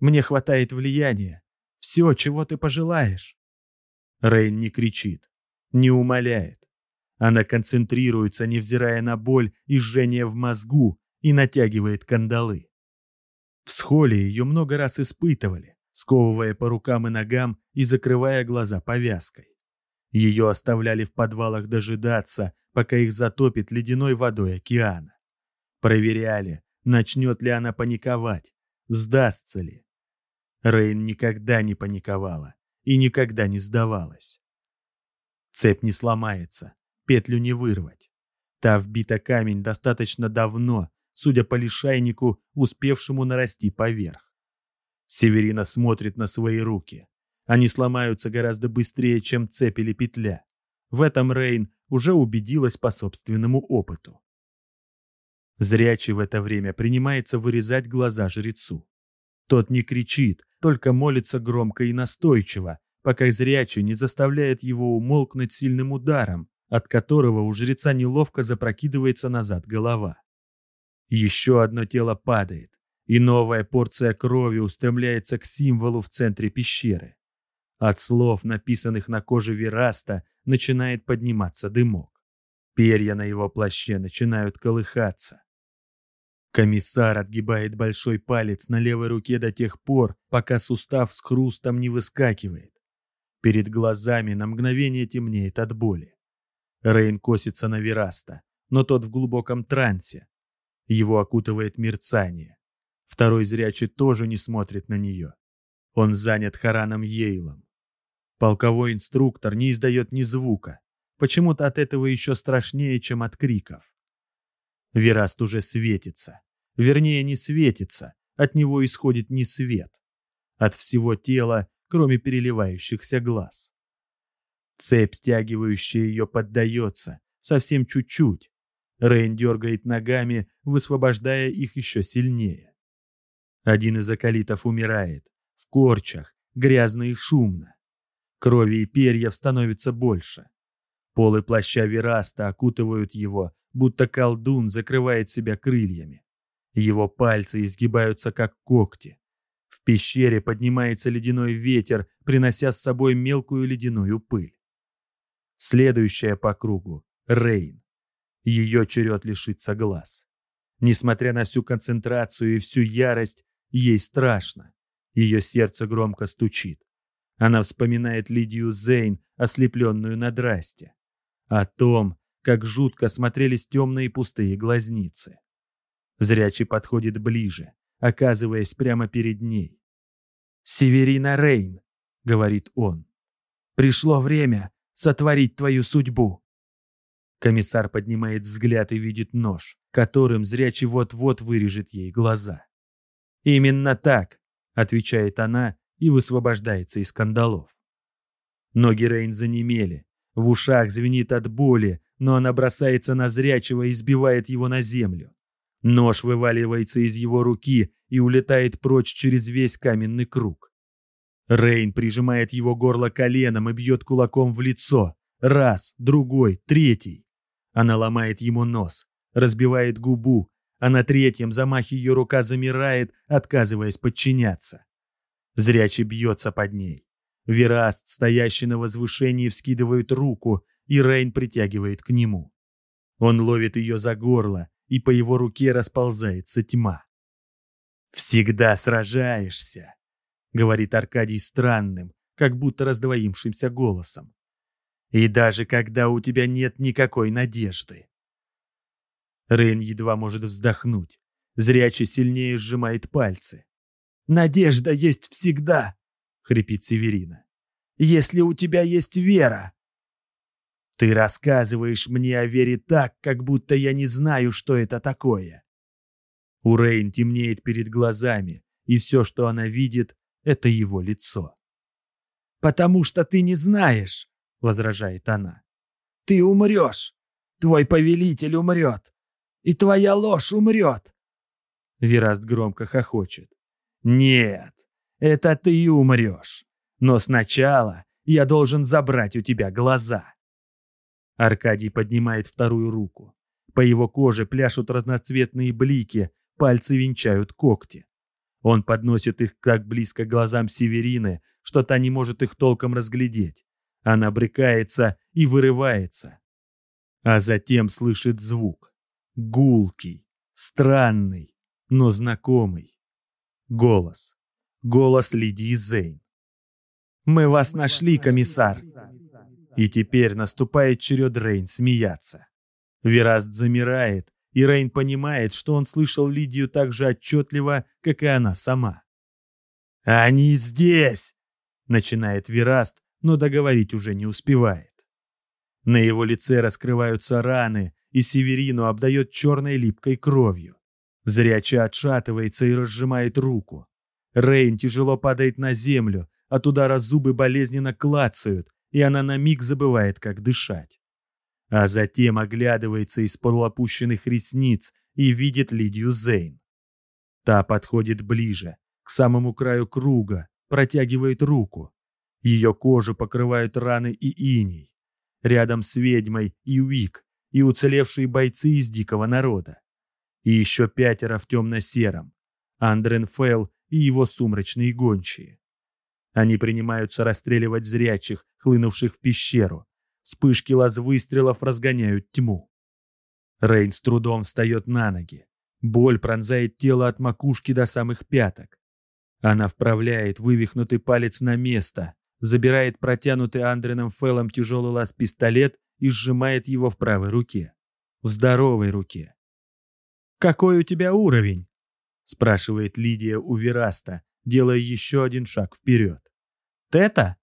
«Мне хватает влияния. Все, чего ты пожелаешь». Рейн не кричит, не умоляет. Она концентрируется, невзирая на боль и жжение в мозгу, и натягивает кандалы. В схоле ее много раз испытывали, сковывая по рукам и ногам и закрывая глаза повязкой. Ее оставляли в подвалах дожидаться, пока их затопит ледяной водой океана. Проверяли, начнет ли она паниковать, сдастся ли. Рейн никогда не паниковала и никогда не сдавалась. Цепь не сломается, петлю не вырвать. Та вбита камень достаточно давно, судя по лишайнику, успевшему нарасти поверх. Северина смотрит на свои руки. Они сломаются гораздо быстрее, чем цепь или петля. В этом Рейн уже убедилась по собственному опыту. Зрячий в это время принимается вырезать глаза жрецу. Тот не кричит, только молится громко и настойчиво, пока зрячий не заставляет его умолкнуть сильным ударом, от которого у жреца неловко запрокидывается назад голова. Еще одно тело падает, и новая порция крови устремляется к символу в центре пещеры. От слов, написанных на коже Вераста, начинает подниматься дымок. Перья на его плаще начинают колыхаться. Комиссар отгибает большой палец на левой руке до тех пор, пока сустав с хрустом не выскакивает. Перед глазами на мгновение темнеет от боли. Рейн косится на Вераста, но тот в глубоком трансе. Его окутывает мерцание. Второй зрячий тоже не смотрит на нее. Он занят Хараном Ейлом. Полковой инструктор не издает ни звука. Почему-то от этого еще страшнее, чем от криков. Вераст уже светится. Вернее, не светится. От него исходит не свет. От всего тела кроме переливающихся глаз. Цепь, стягивающая ее, поддается, совсем чуть-чуть. Рейн дергает ногами, высвобождая их еще сильнее. Один из околитов умирает, в корчах, грязно и шумно. Крови и перьев становится больше. Полы плаща Вераста окутывают его, будто колдун закрывает себя крыльями. Его пальцы изгибаются, как когти пещере поднимается ледяной ветер, принося с собой мелкую ледяную пыль. Следующая по кругу — Рейн. Ее черед лишиться глаз. Несмотря на всю концентрацию и всю ярость, ей страшно. Ее сердце громко стучит. Она вспоминает Лидию Зейн, ослепленную на драсте. О том, как жутко смотрелись темные пустые глазницы. Зрячий подходит ближе, оказываясь прямо перед ней. «Северина Рейн», — говорит он, — «пришло время сотворить твою судьбу». Комиссар поднимает взгляд и видит нож, которым зрячий вот-вот вырежет ей глаза. «Именно так», — отвечает она и высвобождается из кандалов. Ноги Рейн занемели, в ушах звенит от боли, но она бросается на зрячего и сбивает его на землю. Нож вываливается из его руки и улетает прочь через весь каменный круг. Рейн прижимает его горло коленом и бьет кулаком в лицо. Раз, другой, третий. Она ломает ему нос, разбивает губу, а на третьем замахе ее рука замирает, отказываясь подчиняться. Зрячий бьется под ней. Вераст, стоящий на возвышении, вскидывает руку, и Рейн притягивает к нему. Он ловит ее за горло, и по его руке расползается тьма. «Всегда сражаешься», — говорит Аркадий странным, как будто раздвоившимся голосом. «И даже когда у тебя нет никакой надежды». Рейн едва может вздохнуть, зрячий сильнее сжимает пальцы. «Надежда есть всегда», — хрипит Северина. «Если у тебя есть вера». Ты рассказываешь мне о вере так, как будто я не знаю, что это такое. У Рейн темнеет перед глазами, и все, что она видит, это его лицо. «Потому что ты не знаешь», — возражает она. «Ты умрешь. Твой повелитель умрет. И твоя ложь умрет». Вираст громко хохочет. «Нет, это ты умрешь. Но сначала я должен забрать у тебя глаза». Аркадий поднимает вторую руку. По его коже пляшут разноцветные блики, пальцы венчают когти. Он подносит их так близко к глазам Северины, что та не может их толком разглядеть. Она брыкается и вырывается. А затем слышит звук. Гулкий, странный, но знакомый. Голос. Голос Лидии Зейн. «Мы вас нашли, комиссар!» И теперь наступает черед Рейн смеяться. Вераст замирает, и Рейн понимает, что он слышал Лидию так же отчетливо, как и она сама. «Они здесь!» — начинает Вераст, но договорить уже не успевает. На его лице раскрываются раны, и Северину обдает черной липкой кровью. Зрячий отшатывается и разжимает руку. Рейн тяжело падает на землю, от удара зубы болезненно клацают, и она на миг забывает, как дышать а затем оглядывается из полуопущенных ресниц и видит Лидию Зейн. Та подходит ближе, к самому краю круга, протягивает руку. Ее кожу покрывают раны и иней. Рядом с ведьмой и Уик, и уцелевшие бойцы из дикого народа. И еще пятеро в темно-сером. Андрен Фелл и его сумрачные гончие. Они принимаются расстреливать зрячих, хлынувших в пещеру, Вспышки лаз выстрелов разгоняют тьму. Рейн с трудом встает на ноги. Боль пронзает тело от макушки до самых пяток. Она вправляет вывихнутый палец на место, забирает протянутый Андреном Феллом тяжелый лаз-пистолет и сжимает его в правой руке. В здоровой руке. «Какой у тебя уровень?» — спрашивает Лидия у Вераста, делая еще один шаг вперед. «Тета?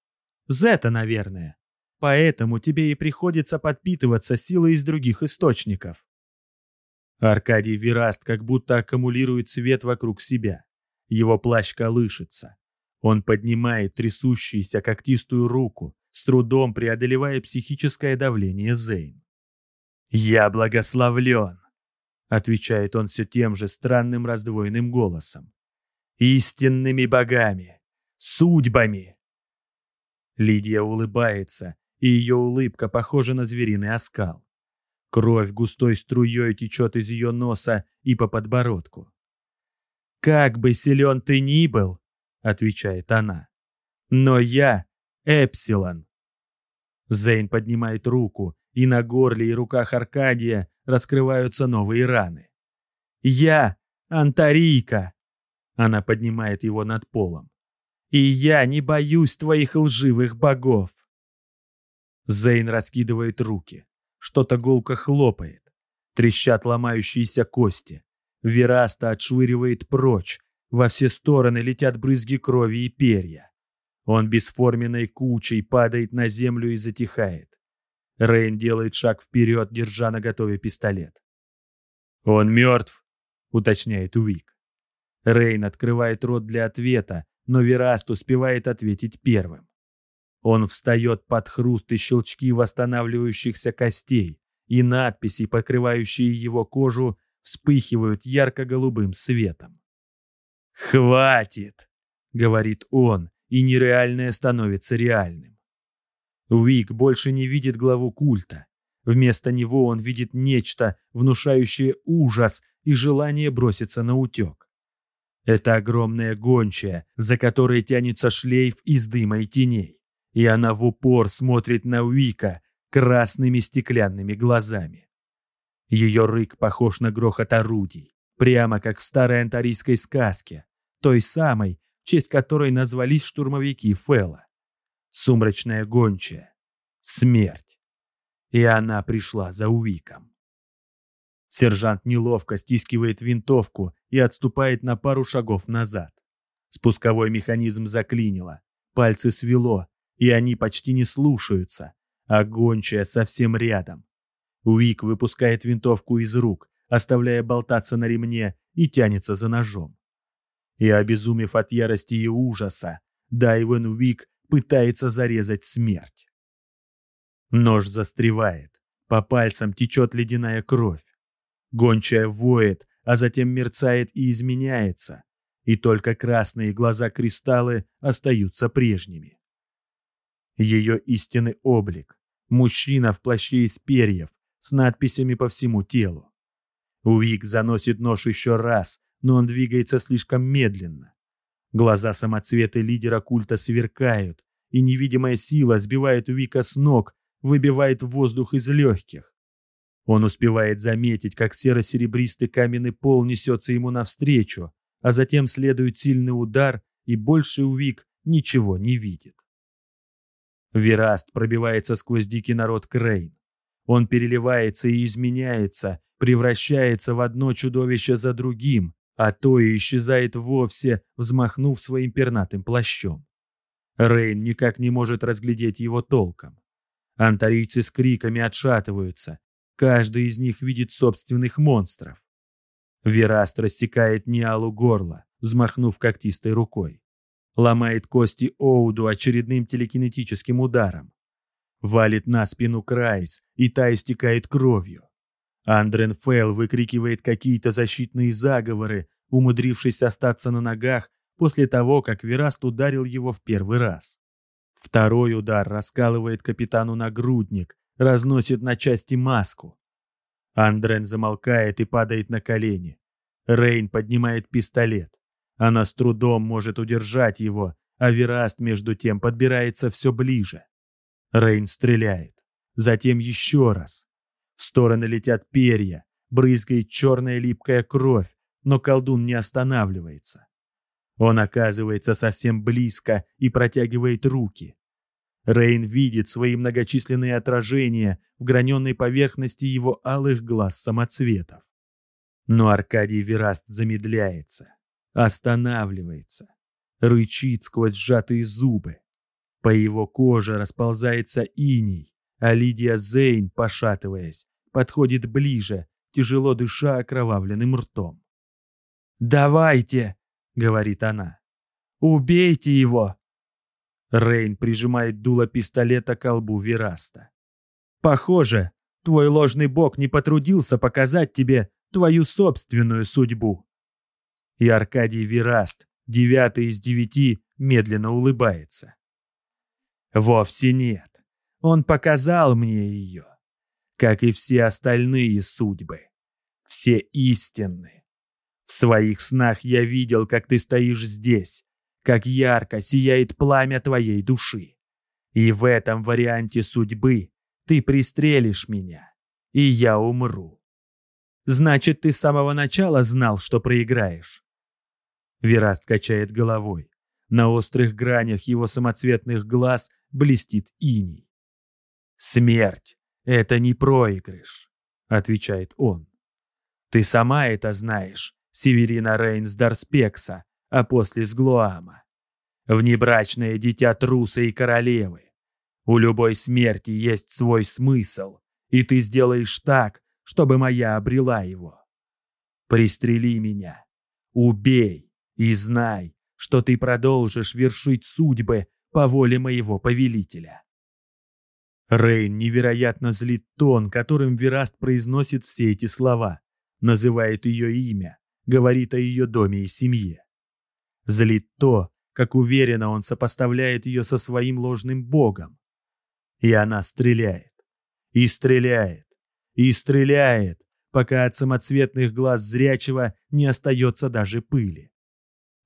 Зета, наверное. Поэтому тебе и приходится подпитываться силой из других источников. Аркадий Вераст как будто аккумулирует свет вокруг себя. Его плащ колышется. Он поднимает трясущуюся когтистую руку, с трудом преодолевая психическое давление Зейн. «Я благословлен», — отвечает он все тем же странным раздвоенным голосом. «Истинными богами, судьбами». Лидия улыбается, и ее улыбка похожа на звериный оскал. Кровь густой струей течет из ее носа и по подбородку. «Как бы силен ты ни был», — отвечает она, — «но я Эпсилон». Зейн поднимает руку, и на горле и руках Аркадия раскрываются новые раны. «Я Антарийка!» Она поднимает его над полом. «И я не боюсь твоих лживых богов!» Зейн раскидывает руки. Что-то гулко хлопает. Трещат ломающиеся кости. Вераста отшвыривает прочь. Во все стороны летят брызги крови и перья. Он бесформенной кучей падает на землю и затихает. Рейн делает шаг вперед, держа на готове пистолет. «Он мертв», — уточняет Уик. Рейн открывает рот для ответа, но Вераст успевает ответить первым. Он встает под хруст и щелчки восстанавливающихся костей, и надписи, покрывающие его кожу, вспыхивают ярко-голубым светом. «Хватит!» — говорит он, и нереальное становится реальным. Уик больше не видит главу культа. Вместо него он видит нечто, внушающее ужас и желание броситься на утек. Это огромная гончая, за которой тянется шлейф из дыма и теней и она в упор смотрит на Уика красными стеклянными глазами. Ее рык похож на грохот орудий, прямо как в старой антарийской сказке, той самой, в честь которой назвались штурмовики Фэла. Сумрачная гончая. Смерть. И она пришла за Уиком. Сержант неловко стискивает винтовку и отступает на пару шагов назад. Спусковой механизм заклинило, пальцы свело, и они почти не слушаются, а гончая совсем рядом. Уик выпускает винтовку из рук, оставляя болтаться на ремне, и тянется за ножом. И, обезумев от ярости и ужаса, Дайвен Уик пытается зарезать смерть. Нож застревает, по пальцам течет ледяная кровь. Гончая воет, а затем мерцает и изменяется, и только красные глаза-кристаллы остаются прежними. Ее истинный облик – мужчина в плаще из перьев с надписями по всему телу. Уик заносит нож еще раз, но он двигается слишком медленно. Глаза самоцвета лидера культа сверкают, и невидимая сила сбивает Уика с ног, выбивает воздух из легких. Он успевает заметить, как серо-серебристый каменный пол несется ему навстречу, а затем следует сильный удар, и больше Уик ничего не видит. Вераст пробивается сквозь дикий народ Крейн. Он переливается и изменяется, превращается в одно чудовище за другим, а то и исчезает вовсе, взмахнув своим пернатым плащом. Рейн никак не может разглядеть его толком. Антарийцы с криками отшатываются. Каждый из них видит собственных монстров. Вераст рассекает Ниалу горло, взмахнув когтистой рукой. Ломает кости Оуду очередным телекинетическим ударом. Валит на спину Крайс, и та истекает кровью. Андрен Фейл выкрикивает какие-то защитные заговоры, умудрившись остаться на ногах после того, как Вераст ударил его в первый раз. Второй удар раскалывает капитану нагрудник, разносит на части маску. Андрен замолкает и падает на колени. Рейн поднимает пистолет. Она с трудом может удержать его, а Вераст между тем подбирается все ближе. Рейн стреляет. Затем еще раз. В стороны летят перья, брызгает черная липкая кровь, но колдун не останавливается. Он оказывается совсем близко и протягивает руки. Рейн видит свои многочисленные отражения в граненной поверхности его алых глаз самоцветов. Но Аркадий Вераст замедляется, останавливается, рычит сквозь сжатые зубы. По его коже расползается иней, а Лидия Зейн, пошатываясь, подходит ближе, тяжело дыша окровавленным ртом. «Давайте!» — говорит она. «Убейте его!» Рейн прижимает дуло пистолета к колбу Вераста. «Похоже, твой ложный бог не потрудился показать тебе твою собственную судьбу». И Аркадий Вераст, девятый из девяти, медленно улыбается. «Вовсе нет. Он показал мне ее, как и все остальные судьбы. Все истинны. В своих снах я видел, как ты стоишь здесь, как ярко сияет пламя твоей души. И в этом варианте судьбы ты пристрелишь меня, и я умру. Значит, ты с самого начала знал, что проиграешь. Вераст качает головой. На острых гранях его самоцветных глаз блестит иней. «Смерть — это не проигрыш», — отвечает он. «Ты сама это знаешь, Северина Рейнс Дарспекса, а после с Глуама. Внебрачное дитя труса и королевы. У любой смерти есть свой смысл, и ты сделаешь так, чтобы моя обрела его. Пристрели меня, убей и знай, что ты продолжишь вершить судьбы по воле моего повелителя. Рейн невероятно злит тон, которым Вераст произносит все эти слова, называет ее имя, говорит о ее доме и семье. Злит то, как уверенно он сопоставляет ее со своим ложным богом. И она стреляет, и стреляет, и стреляет, пока от самоцветных глаз зрячего не остается даже пыли.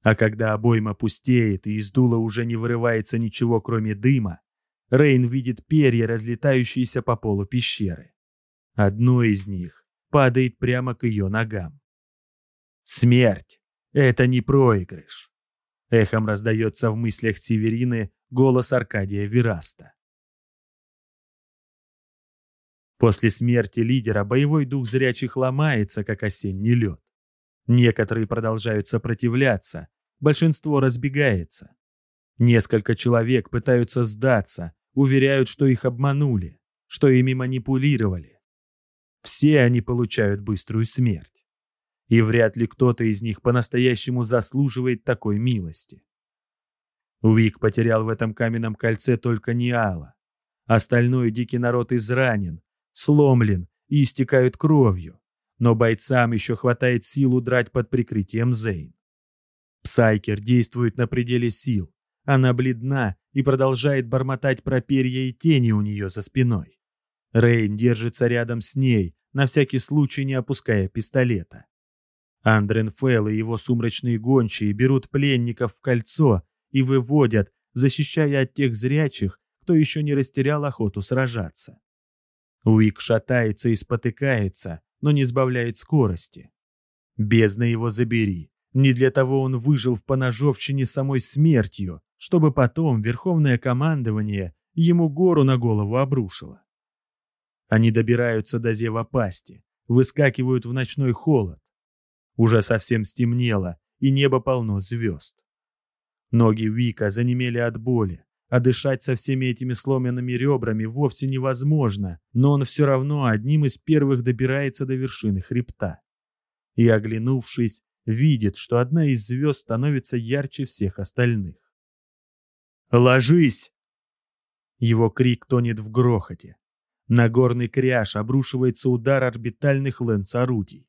А когда обойма пустеет и из дула уже не вырывается ничего, кроме дыма, Рейн видит перья, разлетающиеся по полу пещеры. Одно из них падает прямо к ее ногам. Смерть это не проигрыш. Эхом раздается в мыслях Северины голос Аркадия Вераста. После смерти лидера боевой дух зрячих ломается, как осенний лед. Некоторые продолжают сопротивляться, большинство разбегается. Несколько человек пытаются сдаться, уверяют, что их обманули, что ими манипулировали. Все они получают быструю смерть. И вряд ли кто-то из них по-настоящему заслуживает такой милости. Уик потерял в этом каменном кольце только Ниала. Остальной дикий народ изранен, сломлен и истекают кровью, но бойцам еще хватает сил удрать под прикрытием Зейн. Псайкер действует на пределе сил, она бледна и продолжает бормотать про перья и тени у нее за спиной. Рейн держится рядом с ней, на всякий случай не опуская пистолета. Андрен Фелл и его сумрачные гончие берут пленников в кольцо и выводят, защищая от тех зрячих, кто еще не растерял охоту сражаться. Уик шатается и спотыкается, но не сбавляет скорости. Бездна его забери. Не для того он выжил в поножовщине самой смертью, чтобы потом верховное командование ему гору на голову обрушило. Они добираются до зева пасти, выскакивают в ночной холод. Уже совсем стемнело, и небо полно звезд. Ноги Вика занемели от боли, а дышать со всеми этими сломанными ребрами вовсе невозможно, но он все равно одним из первых добирается до вершины хребта. И, оглянувшись, видит, что одна из звезд становится ярче всех остальных. «Ложись!» Его крик тонет в грохоте. На горный кряж обрушивается удар орбитальных лэнс-орудий.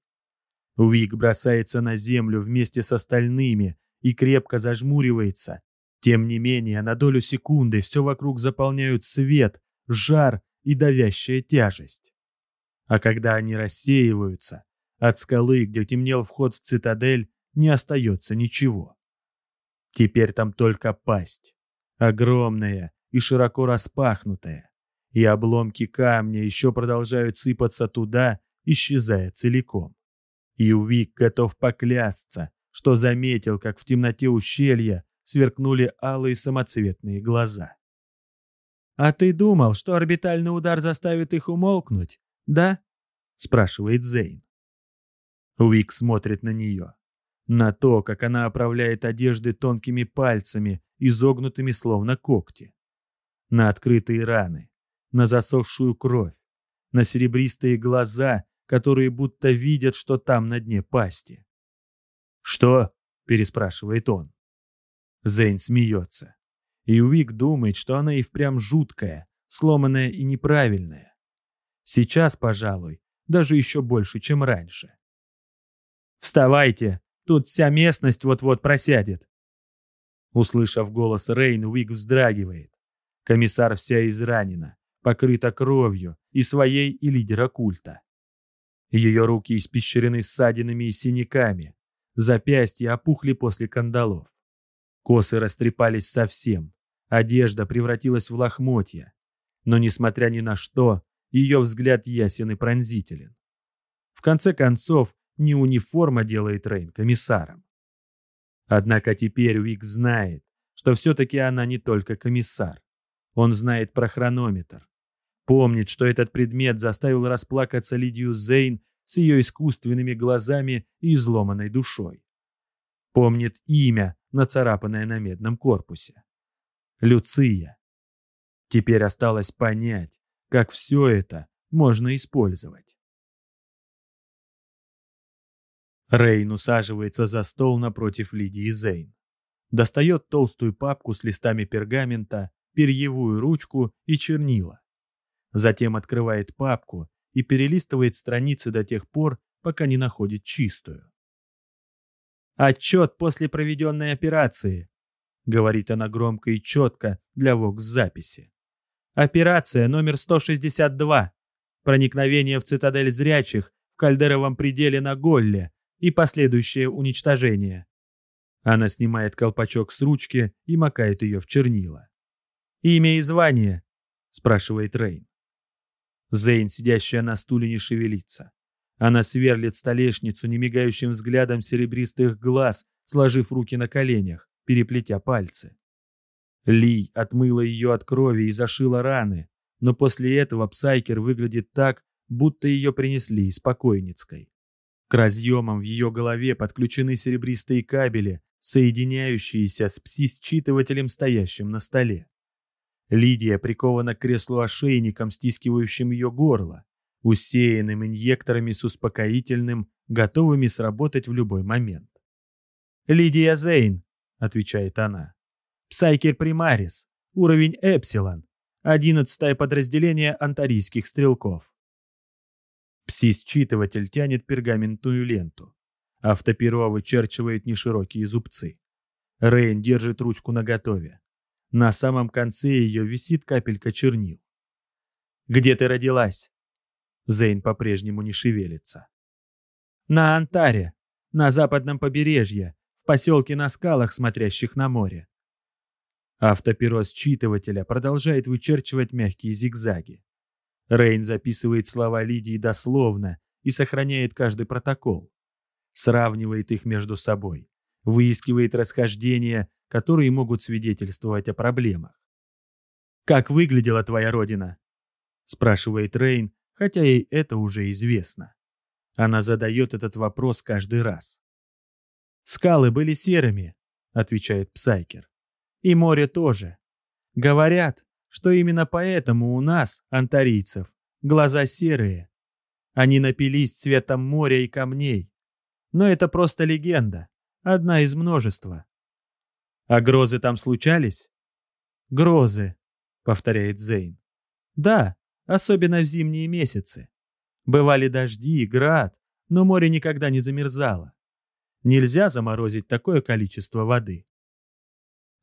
Уик бросается на землю вместе с остальными и крепко зажмуривается. Тем не менее, на долю секунды все вокруг заполняют свет, жар и давящая тяжесть. А когда они рассеиваются, от скалы, где темнел вход в цитадель, не остается ничего. Теперь там только пасть, огромная и широко распахнутая, и обломки камня еще продолжают сыпаться туда, исчезая целиком. И Уик готов поклясться, что заметил, как в темноте ущелья сверкнули алые самоцветные глаза. «А ты думал, что орбитальный удар заставит их умолкнуть, да?» — спрашивает Зейн. Уик смотрит на нее. На то, как она оправляет одежды тонкими пальцами, изогнутыми словно когти. На открытые раны, на засохшую кровь, на серебристые глаза, которые будто видят, что там на дне пасти. «Что?» — переспрашивает он. Зейн смеется. И Уик думает, что она и впрямь жуткая, сломанная и неправильная. Сейчас, пожалуй, даже еще больше, чем раньше. «Вставайте! Тут вся местность вот-вот просядет!» Услышав голос Рейн, Уик вздрагивает. Комиссар вся изранена, покрыта кровью и своей, и лидера культа. Ее руки испещрены ссадинами и синяками, запястья опухли после кандалов. Косы растрепались совсем, одежда превратилась в лохмотья. Но, несмотря ни на что, ее взгляд ясен и пронзителен. В конце концов, не униформа делает Рейн комиссаром. Однако теперь Уик знает, что все-таки она не только комиссар. Он знает про хронометр. Помнит, что этот предмет заставил расплакаться Лидию Зейн с ее искусственными глазами и изломанной душой. Помнит имя, нацарапанное на медном корпусе. Люция. Теперь осталось понять, как все это можно использовать. Рейн усаживается за стол напротив Лидии Зейн. Достает толстую папку с листами пергамента, перьевую ручку и чернила. Затем открывает папку и перелистывает страницы до тех пор, пока не находит чистую. «Отчет после проведенной операции», — говорит она громко и четко для вокс-записи. «Операция номер 162. Проникновение в цитадель зрячих в кальдеровом пределе на Голле, и последующее уничтожение. Она снимает колпачок с ручки и макает ее в чернила. «Имя и звание?» — спрашивает Рейн. Зейн, сидящая на стуле, не шевелится. Она сверлит столешницу немигающим взглядом серебристых глаз, сложив руки на коленях, переплетя пальцы. Ли отмыла ее от крови и зашила раны, но после этого Псайкер выглядит так, будто ее принесли из покойницкой. К разъемам в ее голове подключены серебристые кабели, соединяющиеся с пси-считывателем, стоящим на столе. Лидия прикована к креслу ошейником, стискивающим ее горло. усеянным инъекторами с успокоительным, готовыми сработать в любой момент. «Лидия Зейн», — отвечает она. «Псайкер Примарис, уровень Эпсилон, одиннадцатое подразделение антарийских стрелков». Пси-считыватель тянет пергаментную ленту. Автоперо вычерчивает неширокие зубцы. Рейн держит ручку наготове. На самом конце ее висит капелька чернил. «Где ты родилась?» Зейн по-прежнему не шевелится. «На Антаре, на западном побережье, в поселке на скалах, смотрящих на море». Автоперо считывателя продолжает вычерчивать мягкие зигзаги. Рейн записывает слова Лидии дословно и сохраняет каждый протокол. Сравнивает их между собой. Выискивает расхождения, которые могут свидетельствовать о проблемах. «Как выглядела твоя родина?» спрашивает Рейн, хотя ей это уже известно. Она задает этот вопрос каждый раз. «Скалы были серыми», — отвечает Псайкер. «И море тоже. Говорят, что именно поэтому у нас, антарийцев, глаза серые. Они напились цветом моря и камней. Но это просто легенда, одна из множества. А грозы там случались? Грозы, повторяет Зейн. Да, особенно в зимние месяцы. Бывали дожди, град, но море никогда не замерзало. Нельзя заморозить такое количество воды.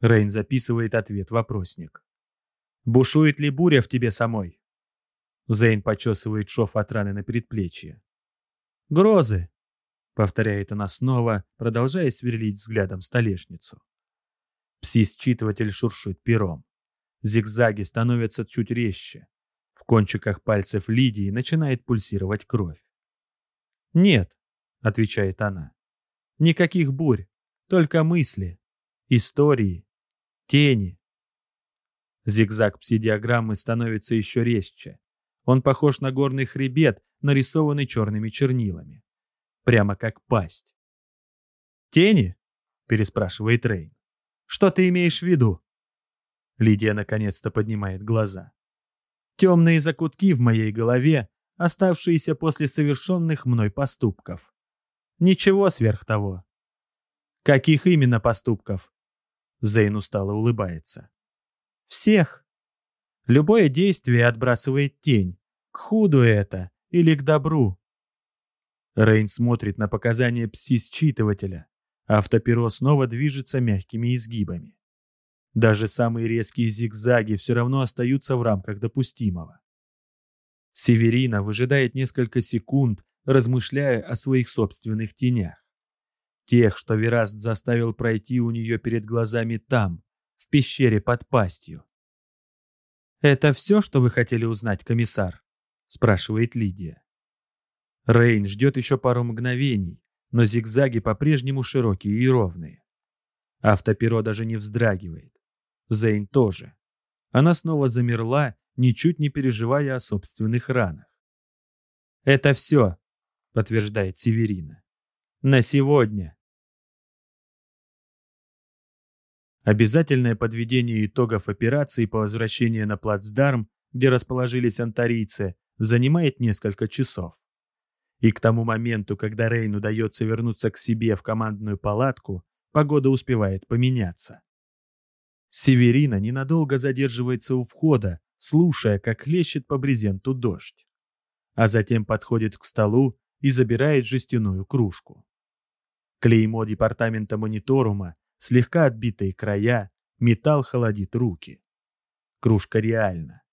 Рейн записывает ответ вопросник. Бушует ли буря в тебе самой? Зейн почесывает шов от раны на предплечье. «Грозы!» — повторяет она снова, продолжая сверлить взглядом столешницу. Пси-считыватель шуршит пером. Зигзаги становятся чуть резче. В кончиках пальцев Лидии начинает пульсировать кровь. «Нет», — отвечает она, — «никаких бурь, только мысли, истории, тени, Зигзаг пси-диаграммы становится еще резче. Он похож на горный хребет, нарисованный черными чернилами. Прямо как пасть. «Тени?» — переспрашивает Рейн. «Что ты имеешь в виду?» Лидия наконец-то поднимает глаза. «Темные закутки в моей голове, оставшиеся после совершенных мной поступков. Ничего сверх того». «Каких именно поступков?» Зейн устало улыбается. Всех. Любое действие отбрасывает тень. К худу это или к добру. Рейн смотрит на показания пси-считывателя. Автоперо снова движется мягкими изгибами. Даже самые резкие зигзаги все равно остаются в рамках допустимого. Северина выжидает несколько секунд, размышляя о своих собственных тенях. Тех, что Вераст заставил пройти у нее перед глазами там, в пещере под пастью. «Это все, что вы хотели узнать, комиссар?» — спрашивает Лидия. Рейн ждет еще пару мгновений, но зигзаги по-прежнему широкие и ровные. Автоперо даже не вздрагивает. Зейн тоже. Она снова замерла, ничуть не переживая о собственных ранах. «Это все», — подтверждает Северина. «На сегодня». Обязательное подведение итогов операции по возвращению на плацдарм, где расположились антарийцы, занимает несколько часов. И к тому моменту, когда Рейн удается вернуться к себе в командную палатку, погода успевает поменяться. Северина ненадолго задерживается у входа, слушая, как хлещет по брезенту дождь. А затем подходит к столу и забирает жестяную кружку. Клеймо департамента мониторума слегка отбитые края, металл холодит руки. Кружка реальна.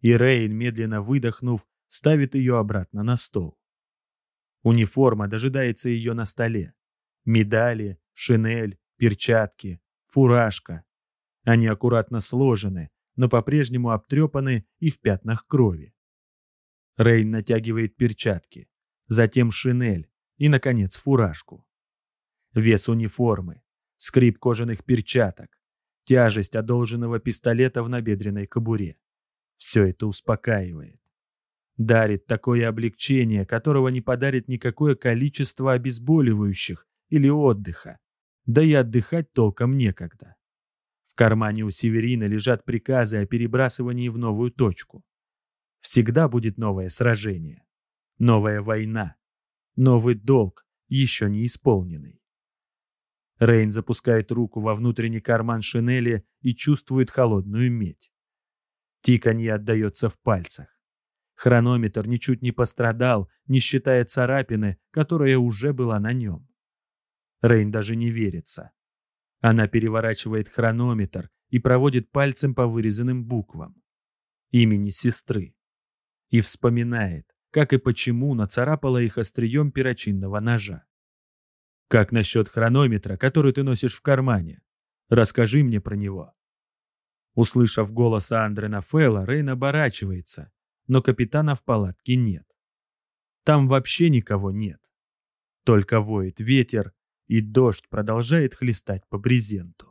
И Рейн, медленно выдохнув, ставит ее обратно на стол. Униформа дожидается ее на столе. Медали, шинель, перчатки, фуражка. Они аккуратно сложены, но по-прежнему обтрепаны и в пятнах крови. Рейн натягивает перчатки, затем шинель и, наконец, фуражку. Вес униформы, скрип кожаных перчаток, тяжесть одолженного пистолета в набедренной кобуре. Все это успокаивает. Дарит такое облегчение, которого не подарит никакое количество обезболивающих или отдыха. Да и отдыхать толком некогда. В кармане у Северина лежат приказы о перебрасывании в новую точку. Всегда будет новое сражение. Новая война. Новый долг, еще не исполненный. Рейн запускает руку во внутренний карман шинели и чувствует холодную медь. Тиканье отдается в пальцах. Хронометр ничуть не пострадал, не считая царапины, которая уже была на нем. Рейн даже не верится. Она переворачивает хронометр и проводит пальцем по вырезанным буквам. Имени сестры. И вспоминает, как и почему нацарапала их острием перочинного ножа. Как насчет хронометра, который ты носишь в кармане? Расскажи мне про него. Услышав голос Андрена Фэлла, Рейн оборачивается, но капитана в палатке нет. Там вообще никого нет. Только воет ветер, и дождь продолжает хлестать по брезенту.